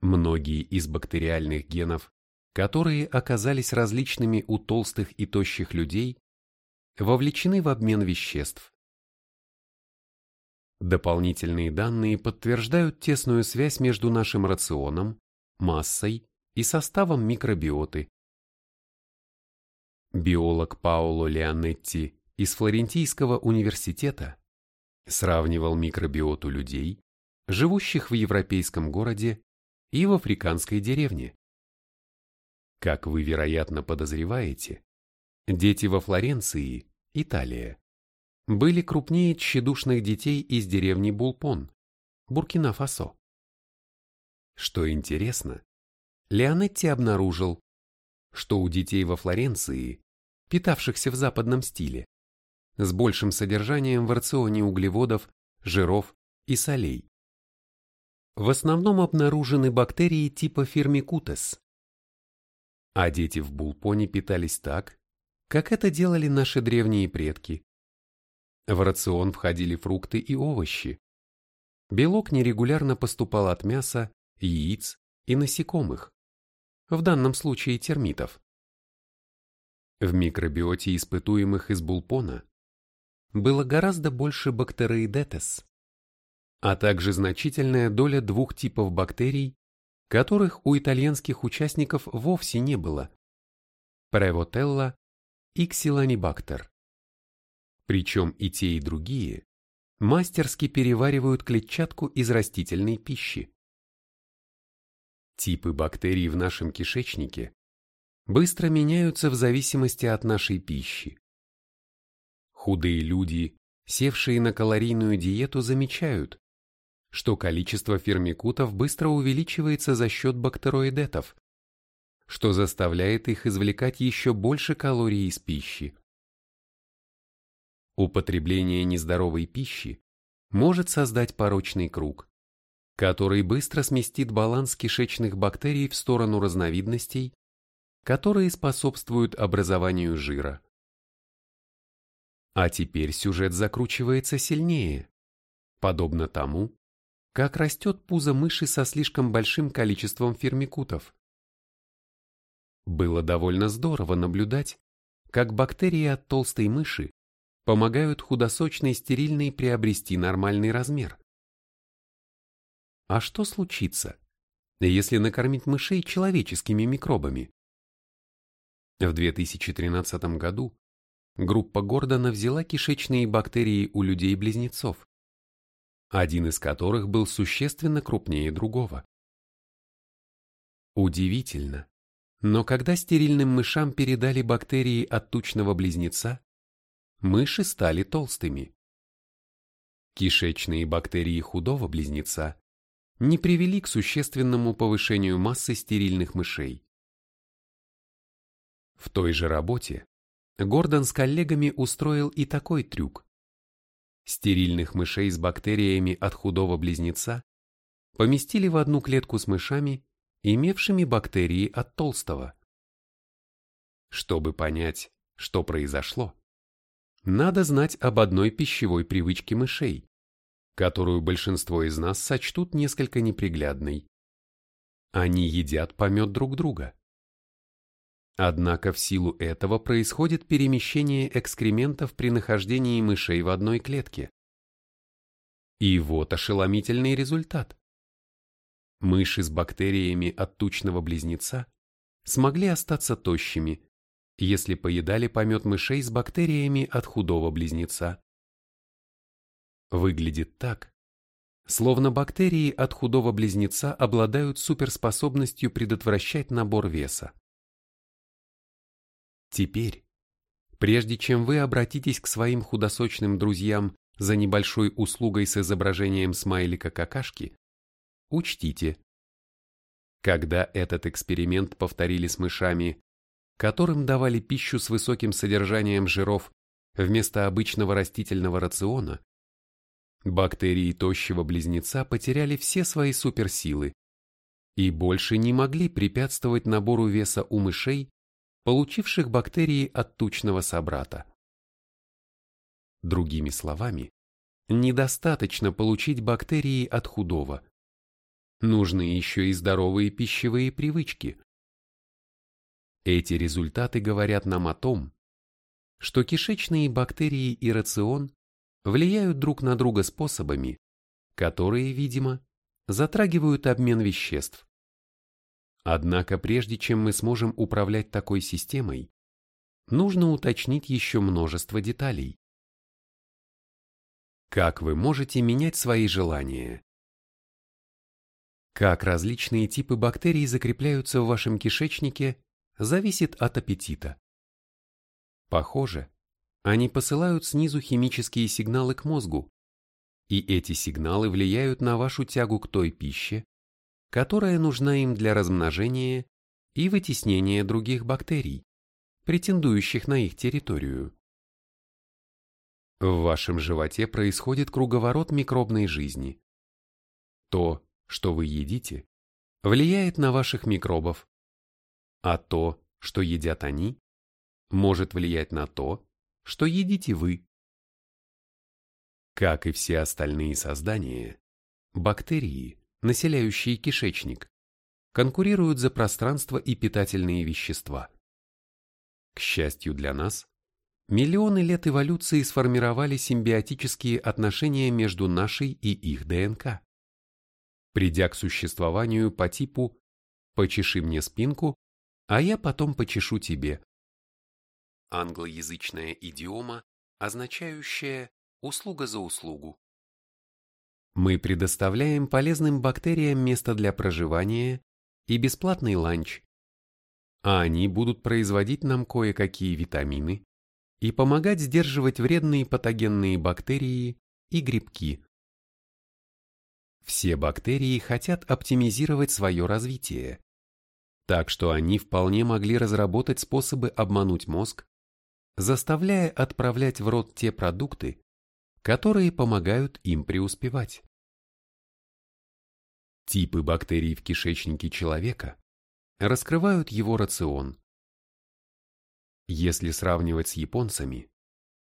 Многие из бактериальных генов которые оказались различными у толстых и тощих людей, вовлечены в обмен веществ. Дополнительные данные подтверждают тесную связь между нашим рационом, массой и составом микробиоты. Биолог Паоло Леонетти из Флорентийского университета сравнивал микробиоту людей, живущих в европейском городе и в африканской деревне. Как вы, вероятно, подозреваете, дети во Флоренции, Италия, были крупнее тщедушных детей из деревни Булпон, Буркина-Фасо. Что интересно, Леонетти обнаружил, что у детей во Флоренции, питавшихся в западном стиле, с большим содержанием в рационе углеводов, жиров и солей, в основном обнаружены бактерии типа фермикутес. А дети в Булпоне питались так, как это делали наши древние предки. В рацион входили фрукты и овощи. Белок нерегулярно поступал от мяса, яиц и насекомых, в данном случае термитов. В микробиоте испытуемых из булпона было гораздо больше бактероидетес, а также значительная доля двух типов бактерий, которых у итальянских участников вовсе не было – Превотелла и Ксиланибактер. Причем и те, и другие мастерски переваривают клетчатку из растительной пищи. Типы бактерий в нашем кишечнике быстро меняются в зависимости от нашей пищи. Худые люди, севшие на калорийную диету, замечают, что количество фермикутов быстро увеличивается за счет бактероидетов, что заставляет их извлекать еще больше калорий из пищи. Употребление нездоровой пищи может создать порочный круг, который быстро сместит баланс кишечных бактерий в сторону разновидностей, которые способствуют образованию жира. А теперь сюжет закручивается сильнее, подобно тому, как растет пузо мыши со слишком большим количеством фермикутов. Было довольно здорово наблюдать, как бактерии от толстой мыши помогают худосочной стерильной приобрести нормальный размер. А что случится, если накормить мышей человеческими микробами? В 2013 году группа Гордона взяла кишечные бактерии у людей-близнецов, один из которых был существенно крупнее другого. Удивительно, но когда стерильным мышам передали бактерии от тучного близнеца, мыши стали толстыми. Кишечные бактерии худого близнеца не привели к существенному повышению массы стерильных мышей. В той же работе Гордон с коллегами устроил и такой трюк. Стерильных мышей с бактериями от худого близнеца поместили в одну клетку с мышами, имевшими бактерии от толстого. Чтобы понять, что произошло, надо знать об одной пищевой привычке мышей, которую большинство из нас сочтут несколько неприглядной. Они едят помет друг друга. Однако в силу этого происходит перемещение экскрементов при нахождении мышей в одной клетке. И вот ошеломительный результат. Мыши с бактериями от тучного близнеца смогли остаться тощими, если поедали помет мышей с бактериями от худого близнеца. Выглядит так, словно бактерии от худого близнеца обладают суперспособностью предотвращать набор веса. Теперь, прежде чем вы обратитесь к своим худосочным друзьям за небольшой услугой с изображением смайлика какашки, учтите, когда этот эксперимент повторили с мышами, которым давали пищу с высоким содержанием жиров вместо обычного растительного рациона, бактерии тощего близнеца потеряли все свои суперсилы и больше не могли препятствовать набору веса у мышей получивших бактерии от тучного собрата. Другими словами, недостаточно получить бактерии от худого. Нужны еще и здоровые пищевые привычки. Эти результаты говорят нам о том, что кишечные бактерии и рацион влияют друг на друга способами, которые, видимо, затрагивают обмен веществ. Однако прежде чем мы сможем управлять такой системой, нужно уточнить еще множество деталей. Как вы можете менять свои желания? Как различные типы бактерий закрепляются в вашем кишечнике, зависит от аппетита. Похоже, они посылают снизу химические сигналы к мозгу, и эти сигналы влияют на вашу тягу к той пище, которая нужна им для размножения и вытеснения других бактерий, претендующих на их территорию. В вашем животе происходит круговорот микробной жизни. То, что вы едите, влияет на ваших микробов, а то, что едят они, может влиять на то, что едите вы. Как и все остальные создания, бактерии, населяющие кишечник, конкурируют за пространство и питательные вещества. К счастью для нас, миллионы лет эволюции сформировали симбиотические отношения между нашей и их ДНК. Придя к существованию по типу «почеши мне спинку, а я потом почешу тебе». Англоязычная идиома, означающая «услуга за услугу». Мы предоставляем полезным бактериям место для проживания и бесплатный ланч, а они будут производить нам кое-какие витамины и помогать сдерживать вредные патогенные бактерии и грибки. Все бактерии хотят оптимизировать свое развитие, так что они вполне могли разработать способы обмануть мозг, заставляя отправлять в рот те продукты, которые помогают им преуспевать. Типы бактерий в кишечнике человека раскрывают его рацион. Если сравнивать с японцами,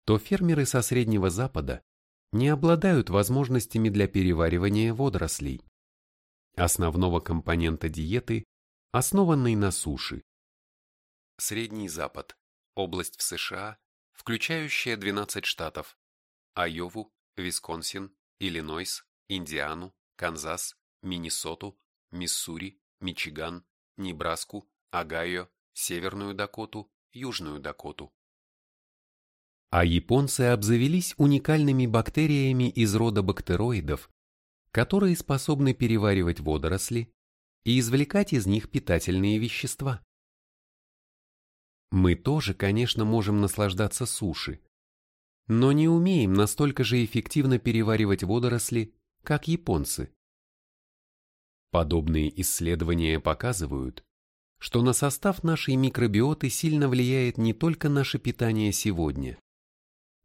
то фермеры со Среднего Запада не обладают возможностями для переваривания водорослей, основного компонента диеты, основанной на суше. Средний Запад – область в США, включающая 12 штатов – Айову, Висконсин, Иллинойс, Индиану, Канзас, Миннесоту, Миссури, Мичиган, Небраску, Огайо, Северную Дакоту, Южную Дакоту. А японцы обзавелись уникальными бактериями из рода бактероидов, которые способны переваривать водоросли и извлекать из них питательные вещества. Мы тоже, конечно, можем наслаждаться суши, но не умеем настолько же эффективно переваривать водоросли, как японцы. Подобные исследования показывают, что на состав нашей микробиоты сильно влияет не только наше питание сегодня,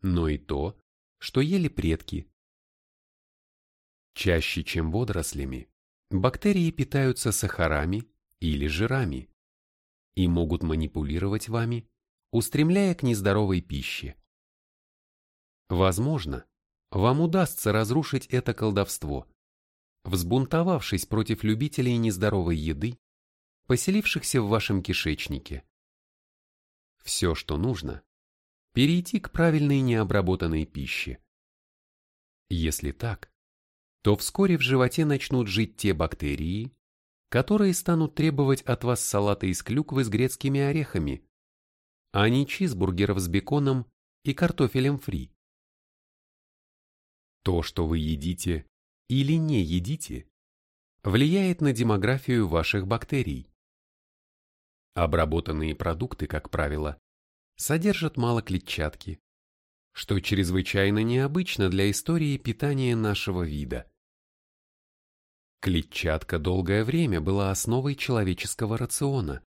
но и то, что ели предки. Чаще, чем водорослями, бактерии питаются сахарами или жирами и могут манипулировать вами, устремляя к нездоровой пище. Возможно, вам удастся разрушить это колдовство, взбунтовавшись против любителей нездоровой еды, поселившихся в вашем кишечнике. Все, что нужно, перейти к правильной необработанной пище. Если так, то вскоре в животе начнут жить те бактерии, которые станут требовать от вас салата из клюквы с грецкими орехами, а не чизбургеров с беконом и картофелем фри. То, что вы едите или не едите, влияет на демографию ваших бактерий. Обработанные продукты, как правило, содержат мало клетчатки, что чрезвычайно необычно для истории питания нашего вида. Клетчатка долгое время была основой человеческого рациона.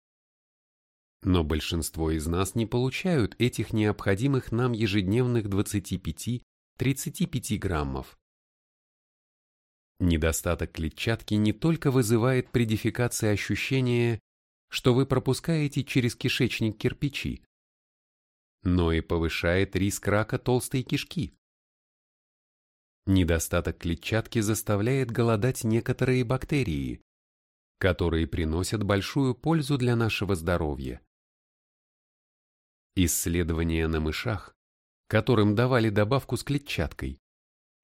Но большинство из нас не получают этих необходимых нам ежедневных 25-35 граммов. Недостаток клетчатки не только вызывает при дефекации ощущение, что вы пропускаете через кишечник кирпичи, но и повышает риск рака толстой кишки. Недостаток клетчатки заставляет голодать некоторые бактерии, которые приносят большую пользу для нашего здоровья. Исследования на мышах, которым давали добавку с клетчаткой,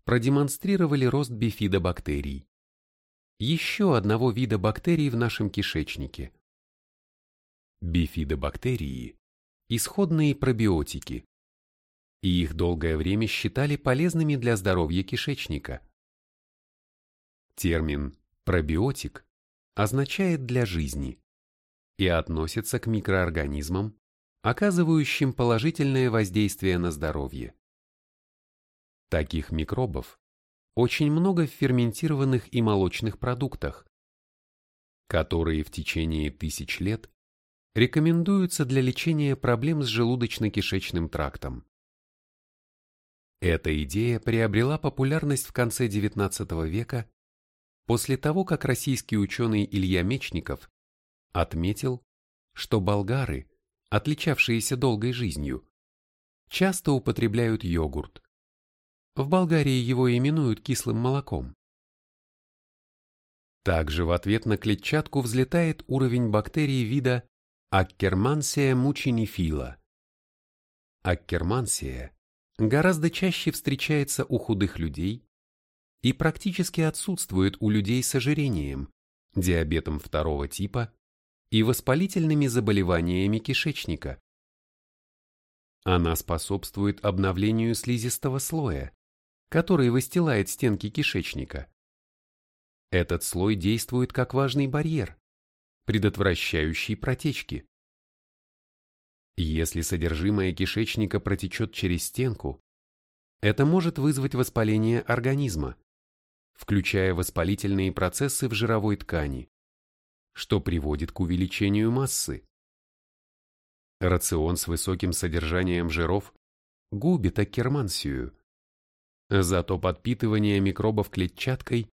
продемонстрировали рост бифидобактерий, еще одного вида бактерий в нашем кишечнике. Бифидобактерии – исходные пробиотики, и их долгое время считали полезными для здоровья кишечника. Термин «пробиотик» означает «для жизни» и относится к микроорганизмам, оказывающим положительное воздействие на здоровье. Таких микробов очень много в ферментированных и молочных продуктах, которые в течение тысяч лет рекомендуются для лечения проблем с желудочно-кишечным трактом. Эта идея приобрела популярность в конце XIX века после того, как российский ученый Илья Мечников отметил, что болгары, отличавшиеся долгой жизнью, часто употребляют йогурт. В Болгарии его именуют кислым молоком. Также в ответ на клетчатку взлетает уровень бактерий вида Аккермансия мучинифила. Аккермансия гораздо чаще встречается у худых людей и практически отсутствует у людей с ожирением, диабетом второго типа и воспалительными заболеваниями кишечника. Она способствует обновлению слизистого слоя, который выстилает стенки кишечника. Этот слой действует как важный барьер, предотвращающий протечки. Если содержимое кишечника протечет через стенку, это может вызвать воспаление организма, включая воспалительные процессы в жировой ткани, что приводит к увеличению массы. Рацион с высоким содержанием жиров губит аккермансию. Зато подпитывание микробов клетчаткой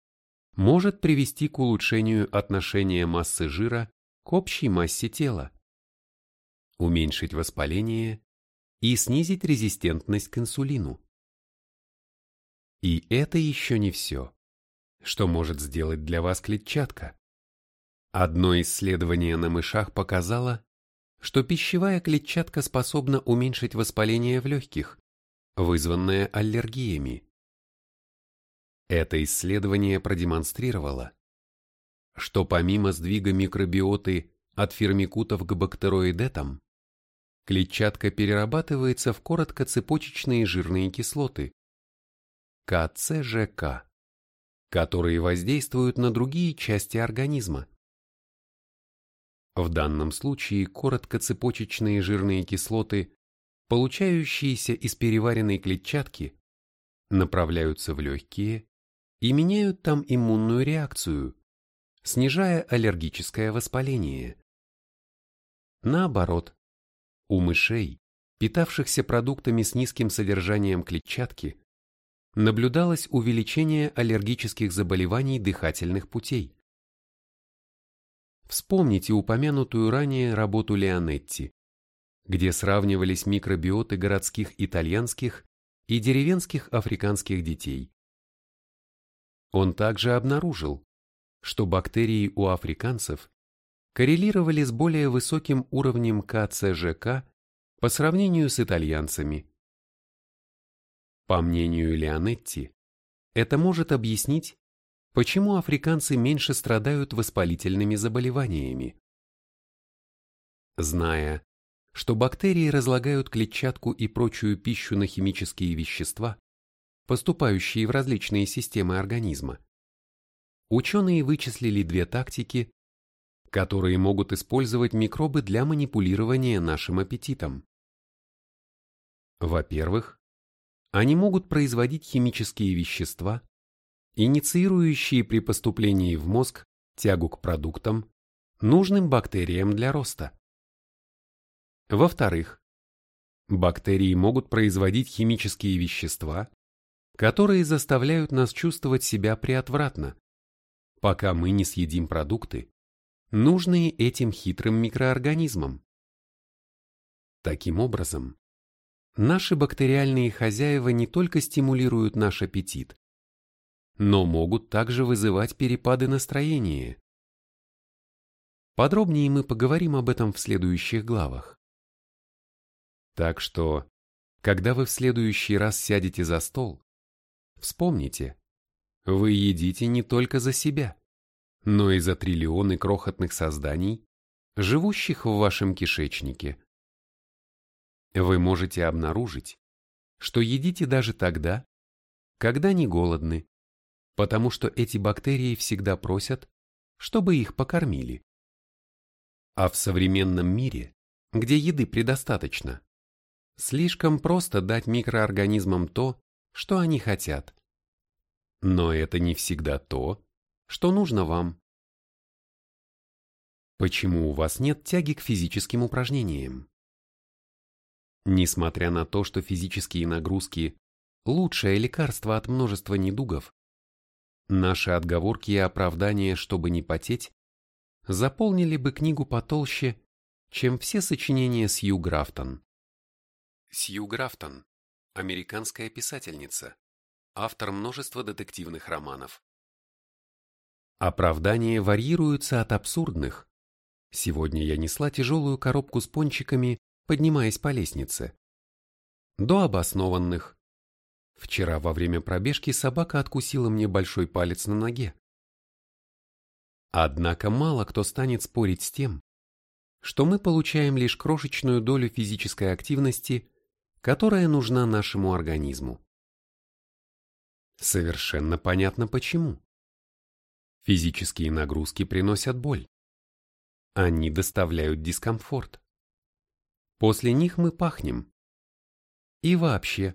может привести к улучшению отношения массы жира к общей массе тела, уменьшить воспаление и снизить резистентность к инсулину. И это еще не все, что может сделать для вас клетчатка. Одно исследование на мышах показало, что пищевая клетчатка способна уменьшить воспаление в легких, вызванное аллергиями. Это исследование продемонстрировало, что помимо сдвига микробиоты от фермикутов к бактероидетам, клетчатка перерабатывается в короткоцепочечные жирные кислоты, КЦЖК, которые воздействуют на другие части организма. В данном случае короткоцепочечные жирные кислоты, получающиеся из переваренной клетчатки, направляются в легкие и меняют там иммунную реакцию, снижая аллергическое воспаление. Наоборот, у мышей, питавшихся продуктами с низким содержанием клетчатки, наблюдалось увеличение аллергических заболеваний дыхательных путей. Вспомните упомянутую ранее работу Леонетти, где сравнивались микробиоты городских итальянских и деревенских африканских детей. Он также обнаружил, что бактерии у африканцев коррелировали с более высоким уровнем КЦЖК по сравнению с итальянцами. По мнению Леонетти, это может объяснить, Почему африканцы меньше страдают воспалительными заболеваниями? Зная, что бактерии разлагают клетчатку и прочую пищу на химические вещества, поступающие в различные системы организма, ученые вычислили две тактики, которые могут использовать микробы для манипулирования нашим аппетитом. Во-первых, они могут производить химические вещества, инициирующие при поступлении в мозг тягу к продуктам, нужным бактериям для роста. Во-вторых, бактерии могут производить химические вещества, которые заставляют нас чувствовать себя приотвратно, пока мы не съедим продукты, нужные этим хитрым микроорганизмам. Таким образом, наши бактериальные хозяева не только стимулируют наш аппетит, но могут также вызывать перепады настроения. Подробнее мы поговорим об этом в следующих главах. Так что, когда вы в следующий раз сядете за стол, вспомните, вы едите не только за себя, но и за триллионы крохотных созданий, живущих в вашем кишечнике. Вы можете обнаружить, что едите даже тогда, когда не голодны, потому что эти бактерии всегда просят, чтобы их покормили. А в современном мире, где еды предостаточно, слишком просто дать микроорганизмам то, что они хотят. Но это не всегда то, что нужно вам. Почему у вас нет тяги к физическим упражнениям? Несмотря на то, что физические нагрузки – лучшее лекарство от множества недугов, Наши отговорки и оправдания, чтобы не потеть, заполнили бы книгу потолще, чем все сочинения Сью Графтон. Сью Графтон – американская писательница, автор множества детективных романов. Оправдания варьируются от абсурдных. Сегодня я несла тяжелую коробку с пончиками, поднимаясь по лестнице. До обоснованных. Вчера во время пробежки собака откусила мне большой палец на ноге. Однако мало кто станет спорить с тем, что мы получаем лишь крошечную долю физической активности, которая нужна нашему организму. Совершенно понятно почему. Физические нагрузки приносят боль. Они доставляют дискомфорт. После них мы пахнем. И вообще,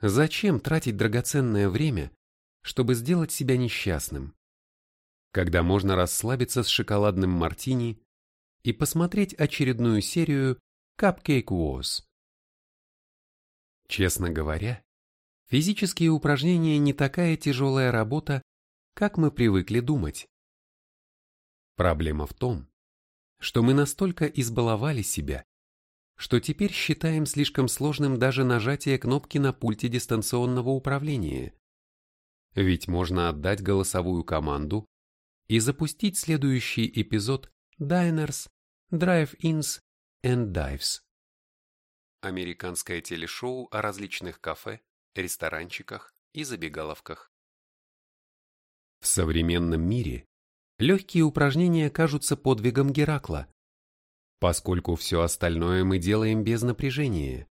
зачем тратить драгоценное время, чтобы сделать себя несчастным, когда можно расслабиться с шоколадным мартини и посмотреть очередную серию Cupcake Wars? Честно говоря, физические упражнения не такая тяжелая работа, как мы привыкли думать. Проблема в том, что мы настолько избаловали себя, что теперь считаем слишком сложным даже нажатие кнопки на пульте дистанционного управления. Ведь можно отдать голосовую команду и запустить следующий эпизод Diners, Drive-Ins and Dives. Американское телешоу о различных кафе, ресторанчиках и забегаловках. В современном мире легкие упражнения кажутся подвигом Геракла, поскольку все остальное мы делаем без напряжения.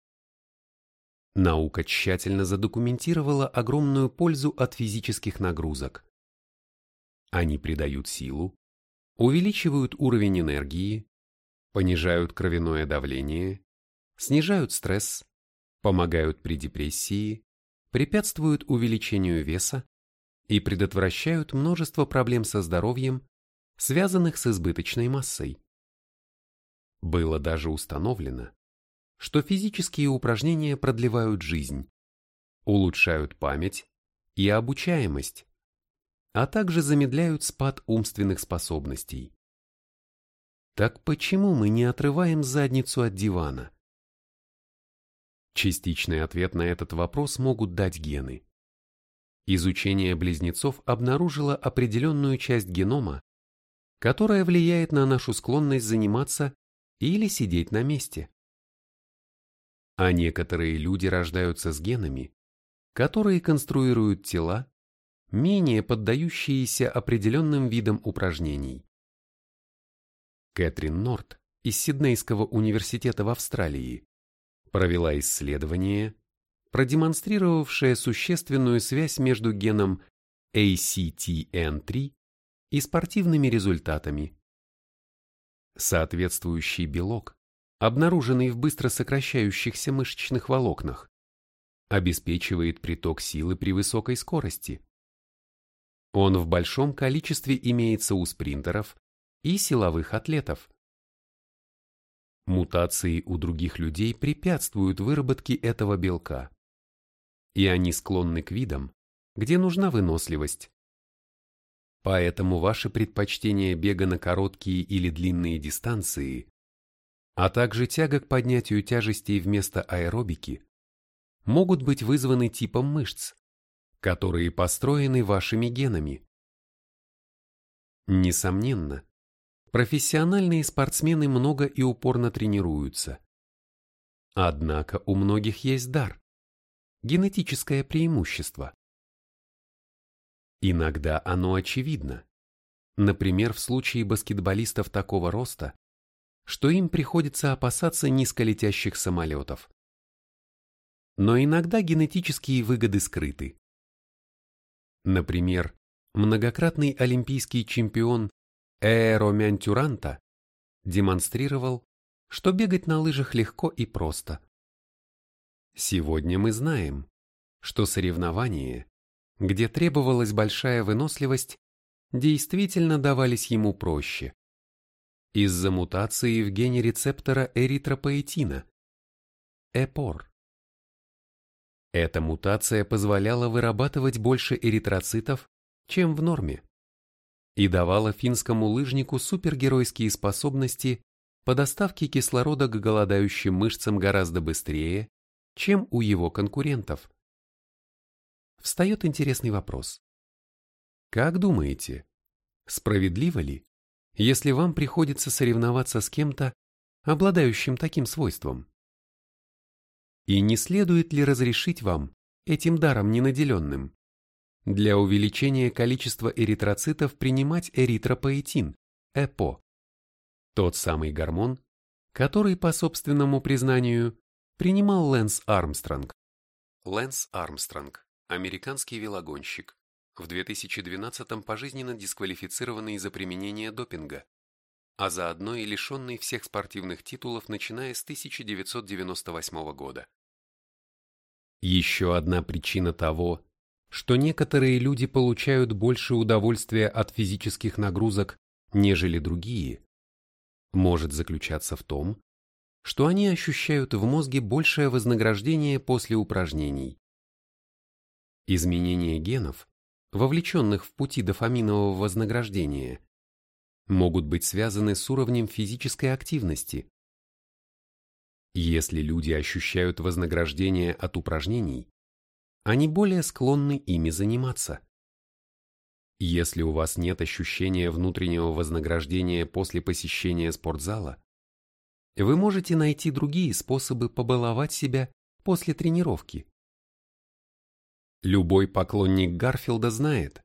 Наука тщательно задокументировала огромную пользу от физических нагрузок. Они придают силу, увеличивают уровень энергии, понижают кровяное давление, снижают стресс, помогают при депрессии, препятствуют увеличению веса, и предотвращают множество проблем со здоровьем, связанных с избыточной массой. Было даже установлено, что физические упражнения продлевают жизнь, улучшают память и обучаемость, а также замедляют спад умственных способностей. Так почему мы не отрываем задницу от дивана? Частичный ответ на этот вопрос могут дать гены. Изучение близнецов обнаружило определенную часть генома, которая влияет на нашу склонность заниматься или сидеть на месте. А некоторые люди рождаются с генами, которые конструируют тела, менее поддающиеся определенным видам упражнений. Кэтрин Норт из Сиднейского университета в Австралии провела исследование, продемонстрировавшая существенную связь между геном ACTN3 и спортивными результатами. Соответствующий белок, обнаруженный в быстро сокращающихся мышечных волокнах, обеспечивает приток силы при высокой скорости. Он в большом количестве имеется у спринтеров и силовых атлетов. Мутации у других людей препятствуют выработке этого белка и они склонны к видам, где нужна выносливость. Поэтому ваше предпочтение бега на короткие или длинные дистанции, а также тяга к поднятию тяжестей вместо аэробики, могут быть вызваны типом мышц, которые построены вашими генами. Несомненно, профессиональные спортсмены много и упорно тренируются. Однако у многих есть дар, генетическое преимущество. Иногда оно очевидно. Например, в случае баскетболистов такого роста, что им приходится опасаться низколетящих самолетов. Но иногда генетические выгоды скрыты. Например, многократный олимпийский чемпион Эро Мянтюранта демонстрировал, что бегать на лыжах легко и просто. Сегодня мы знаем, что соревнования, где требовалась большая выносливость, действительно давались ему проще. Из-за мутации в гене рецептора эритропоэтина, ЭПОР. Эта мутация позволяла вырабатывать больше эритроцитов, чем в норме, и давала финскому лыжнику супергеройские способности по доставке кислорода к голодающим мышцам гораздо быстрее, чем у его конкурентов. Встает интересный вопрос. Как думаете, справедливо ли, если вам приходится соревноваться с кем-то, обладающим таким свойством? И не следует ли разрешить вам, этим даром ненаделенным, для увеличения количества эритроцитов принимать эритропоэтин, ЭПО, тот самый гормон, который, по собственному признанию, принимал Лэнс Армстронг. Лэнс Армстронг, американский велогонщик, в 2012-м пожизненно дисквалифицированный за применение допинга, а заодно и лишенный всех спортивных титулов, начиная с 1998 года. Еще одна причина того, что некоторые люди получают больше удовольствия от физических нагрузок, нежели другие, может заключаться в том, что они ощущают в мозге большее вознаграждение после упражнений. Изменения генов, вовлеченных в пути дофаминового вознаграждения, могут быть связаны с уровнем физической активности. Если люди ощущают вознаграждение от упражнений, они более склонны ими заниматься. Если у вас нет ощущения внутреннего вознаграждения после посещения спортзала, вы можете найти другие способы побаловать себя после тренировки. Любой поклонник Гарфилда знает,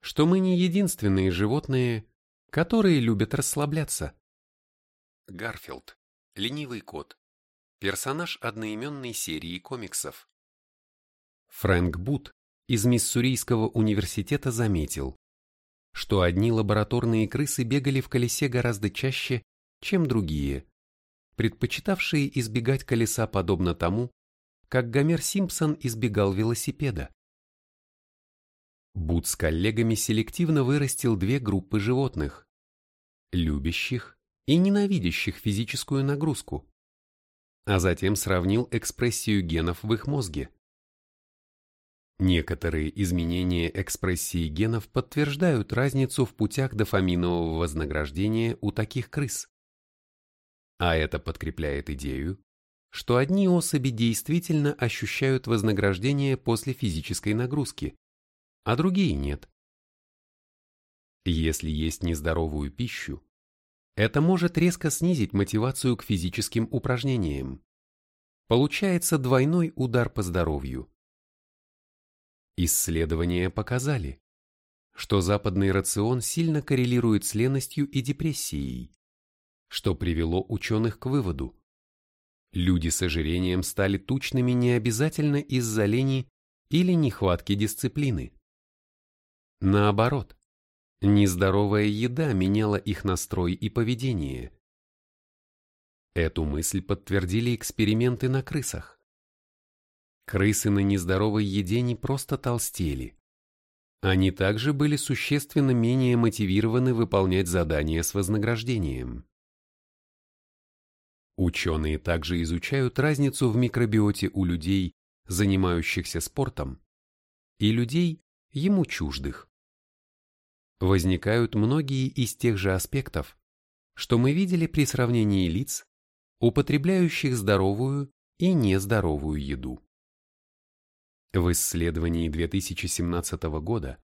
что мы не единственные животные, которые любят расслабляться. Гарфилд – ленивый кот, персонаж одноименной серии комиксов. Фрэнк Бут из Миссурийского университета заметил, что одни лабораторные крысы бегали в колесе гораздо чаще, чем другие, предпочитавшие избегать колеса подобно тому, как Гомер Симпсон избегал велосипеда. Бут с коллегами селективно вырастил две группы животных – любящих и ненавидящих физическую нагрузку, а затем сравнил экспрессию генов в их мозге. Некоторые изменения экспрессии генов подтверждают разницу в путях дофаминового вознаграждения у таких крыс. А это подкрепляет идею, что одни особи действительно ощущают вознаграждение после физической нагрузки, а другие нет. Если есть нездоровую пищу, это может резко снизить мотивацию к физическим упражнениям. Получается двойной удар по здоровью. Исследования показали, что западный рацион сильно коррелирует с леностью и депрессией, что привело ученых к выводу. Люди с ожирением стали тучными не обязательно из-за лени или нехватки дисциплины. Наоборот, нездоровая еда меняла их настрой и поведение. Эту мысль подтвердили эксперименты на крысах. Крысы на нездоровой еде не просто толстели. Они также были существенно менее мотивированы выполнять задания с вознаграждением. Ученые также изучают разницу в микробиоте у людей, занимающихся спортом, и людей, ему чуждых. Возникают многие из тех же аспектов, что мы видели при сравнении лиц, употребляющих здоровую и нездоровую еду. В исследовании 2017 года,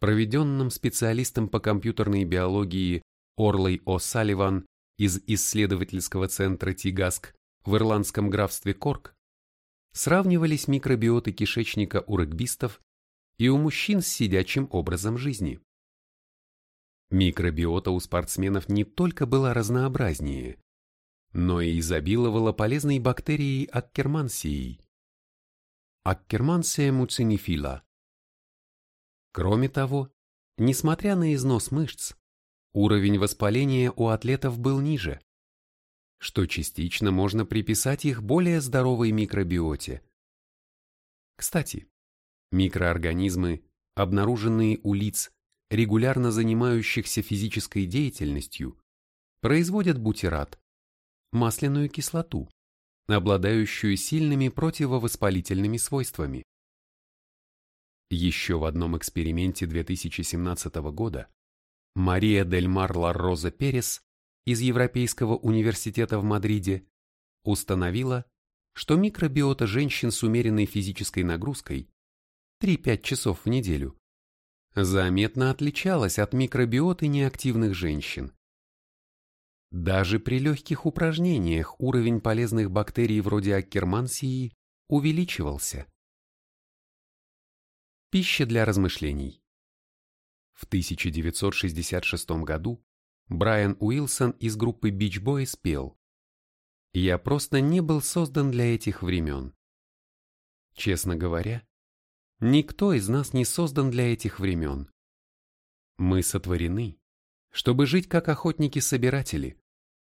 проведенном специалистом по компьютерной биологии Орлой О'Салливан из исследовательского центра Тигаск в ирландском графстве Корк, сравнивались микробиоты кишечника у регбистов и у мужчин с сидячим образом жизни. Микробиота у спортсменов не только была разнообразнее, но и изобиловала полезной бактерией аккермансией, Аккермансия муцинифила. Кроме того, несмотря на износ мышц, уровень воспаления у атлетов был ниже, что частично можно приписать их более здоровой микробиоте. Кстати, микроорганизмы, обнаруженные у лиц, регулярно занимающихся физической деятельностью, производят бутират, масляную кислоту, обладающую сильными противовоспалительными свойствами. Еще в одном эксперименте 2017 года Мария Дель Мар Ларроза Перес из Европейского университета в Мадриде установила, что микробиота женщин с умеренной физической нагрузкой 3-5 часов в неделю заметно отличалась от микробиоты неактивных женщин. Даже при легких упражнениях уровень полезных бактерий вроде аккермансии увеличивался. Пища для размышлений. В 1966 году Брайан Уилсон из группы Beach Boys спел «Я просто не был создан для этих времен». Честно говоря, никто из нас не создан для этих времен. Мы сотворены, чтобы жить как охотники-собиратели,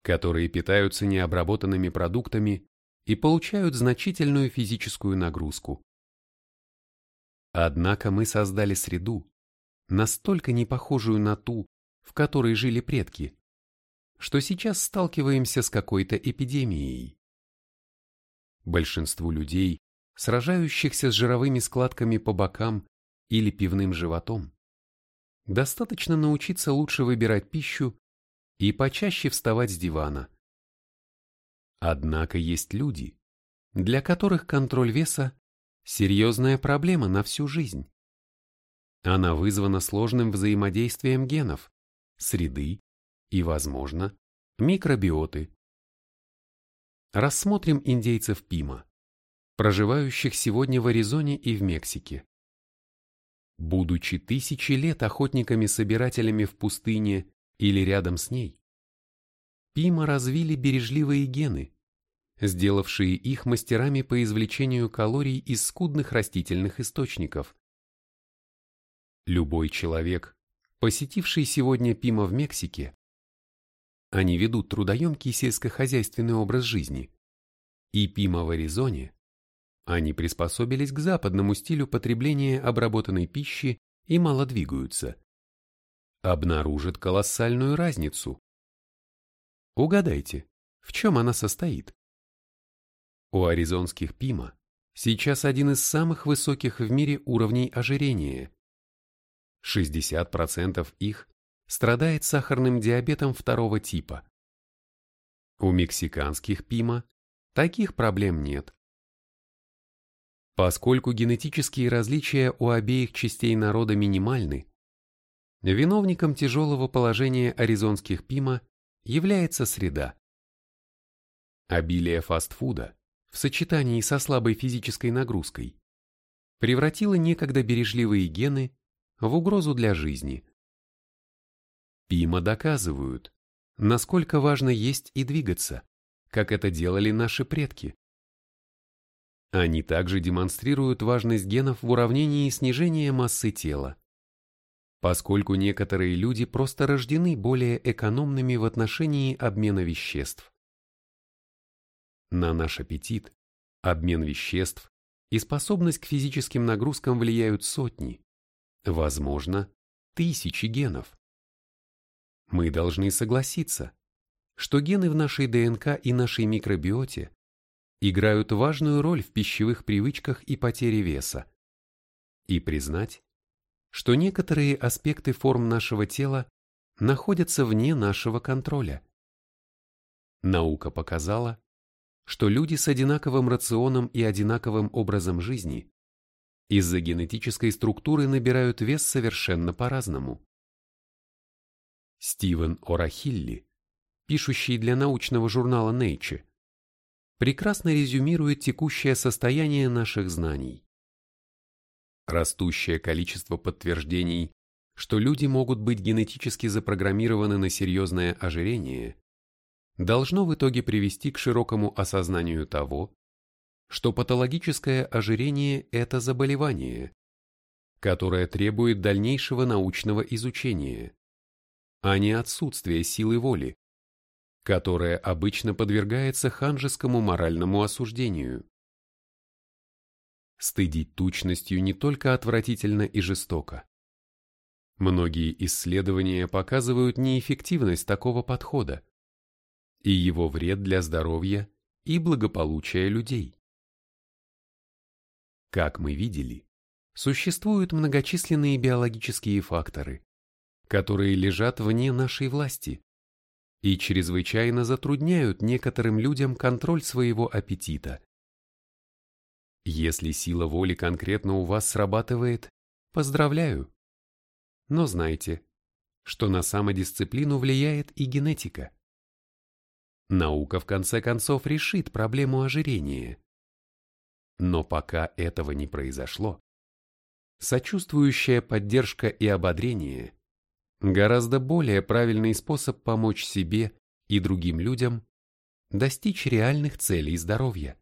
которые питаются необработанными продуктами и получают значительную физическую нагрузку. Однако мы создали среду, настолько не похожую на ту, в которой жили предки, что сейчас сталкиваемся с какой-то эпидемией. Большинству людей, сражающихся с жировыми складками по бокам или пивным животом, достаточно научиться лучше выбирать пищу и почаще вставать с дивана. Однако есть люди, для которых контроль веса – серьезная проблема на всю жизнь. Она вызвана сложным взаимодействием генов, среды и, возможно, микробиоты. Рассмотрим индейцев Пима, проживающих сегодня в Аризоне и в Мексике. Будучи тысячи лет охотниками-собирателями в пустыне или рядом с ней, Пима развили бережливые гены, сделавшие их мастерами по извлечению калорий из скудных растительных источников, Любой человек, посетивший сегодня Пима в Мексике, они ведут трудоемкий сельскохозяйственный образ жизни, и Пима в Аризоне, они приспособились к западному стилю потребления обработанной пищи и мало двигаются, обнаружит колоссальную разницу. Угадайте, в чем она состоит? У аризонских Пима сейчас один из самых высоких в мире уровней ожирения, 60% их страдает сахарным диабетом второго типа. У мексиканских пима таких проблем нет. Поскольку генетические различия у обеих частей народа минимальны, виновником тяжелого положения аризонских пима является среда. Обилие фастфуда в сочетании со слабой физической нагрузкой превратило некогда бережливые гены в угрозу для жизни. Пима доказывают, насколько важно есть и двигаться, как это делали наши предки. Они также демонстрируют важность генов в уравнении снижения массы тела, поскольку некоторые люди просто рождены более экономными в отношении обмена веществ. На наш аппетит, обмен веществ и способность к физическим нагрузкам влияют сотни, Возможно, тысячи генов. Мы должны согласиться, что гены в нашей ДНК и нашей микробиоте играют важную роль в пищевых привычках и потере веса, и признать, что некоторые аспекты форм нашего тела находятся вне нашего контроля. Наука показала, что люди с одинаковым рационом и одинаковым образом жизни из-за генетической структуры набирают вес совершенно по-разному. Стивен Орахилли, пишущий для научного журнала Nature, прекрасно резюмирует текущее состояние наших знаний. Растущее количество подтверждений, что люди могут быть генетически запрограммированы на серьезное ожирение, должно в итоге привести к широкому осознанию того, что патологическое ожирение – это заболевание, которое требует дальнейшего научного изучения, а не отсутствие силы воли, которое обычно подвергается ханжескому моральному осуждению. Стыдить тучностью не только отвратительно и жестоко. Многие исследования показывают неэффективность такого подхода и его вред для здоровья и благополучия людей. Как мы видели, Существуют многочисленные биологические факторы, которые лежат вне нашей власти и чрезвычайно затрудняют некоторым людям контроль своего аппетита. Если сила воли конкретно у вас срабатывает, поздравляю. Но знайте, что на самодисциплину влияет и генетика. Наука в конце концов решит проблему ожирения. Но пока этого не произошло, сочувствующая поддержка и ободрение – гораздо более правильный способ помочь себе и другим людям достичь реальных целей здоровья.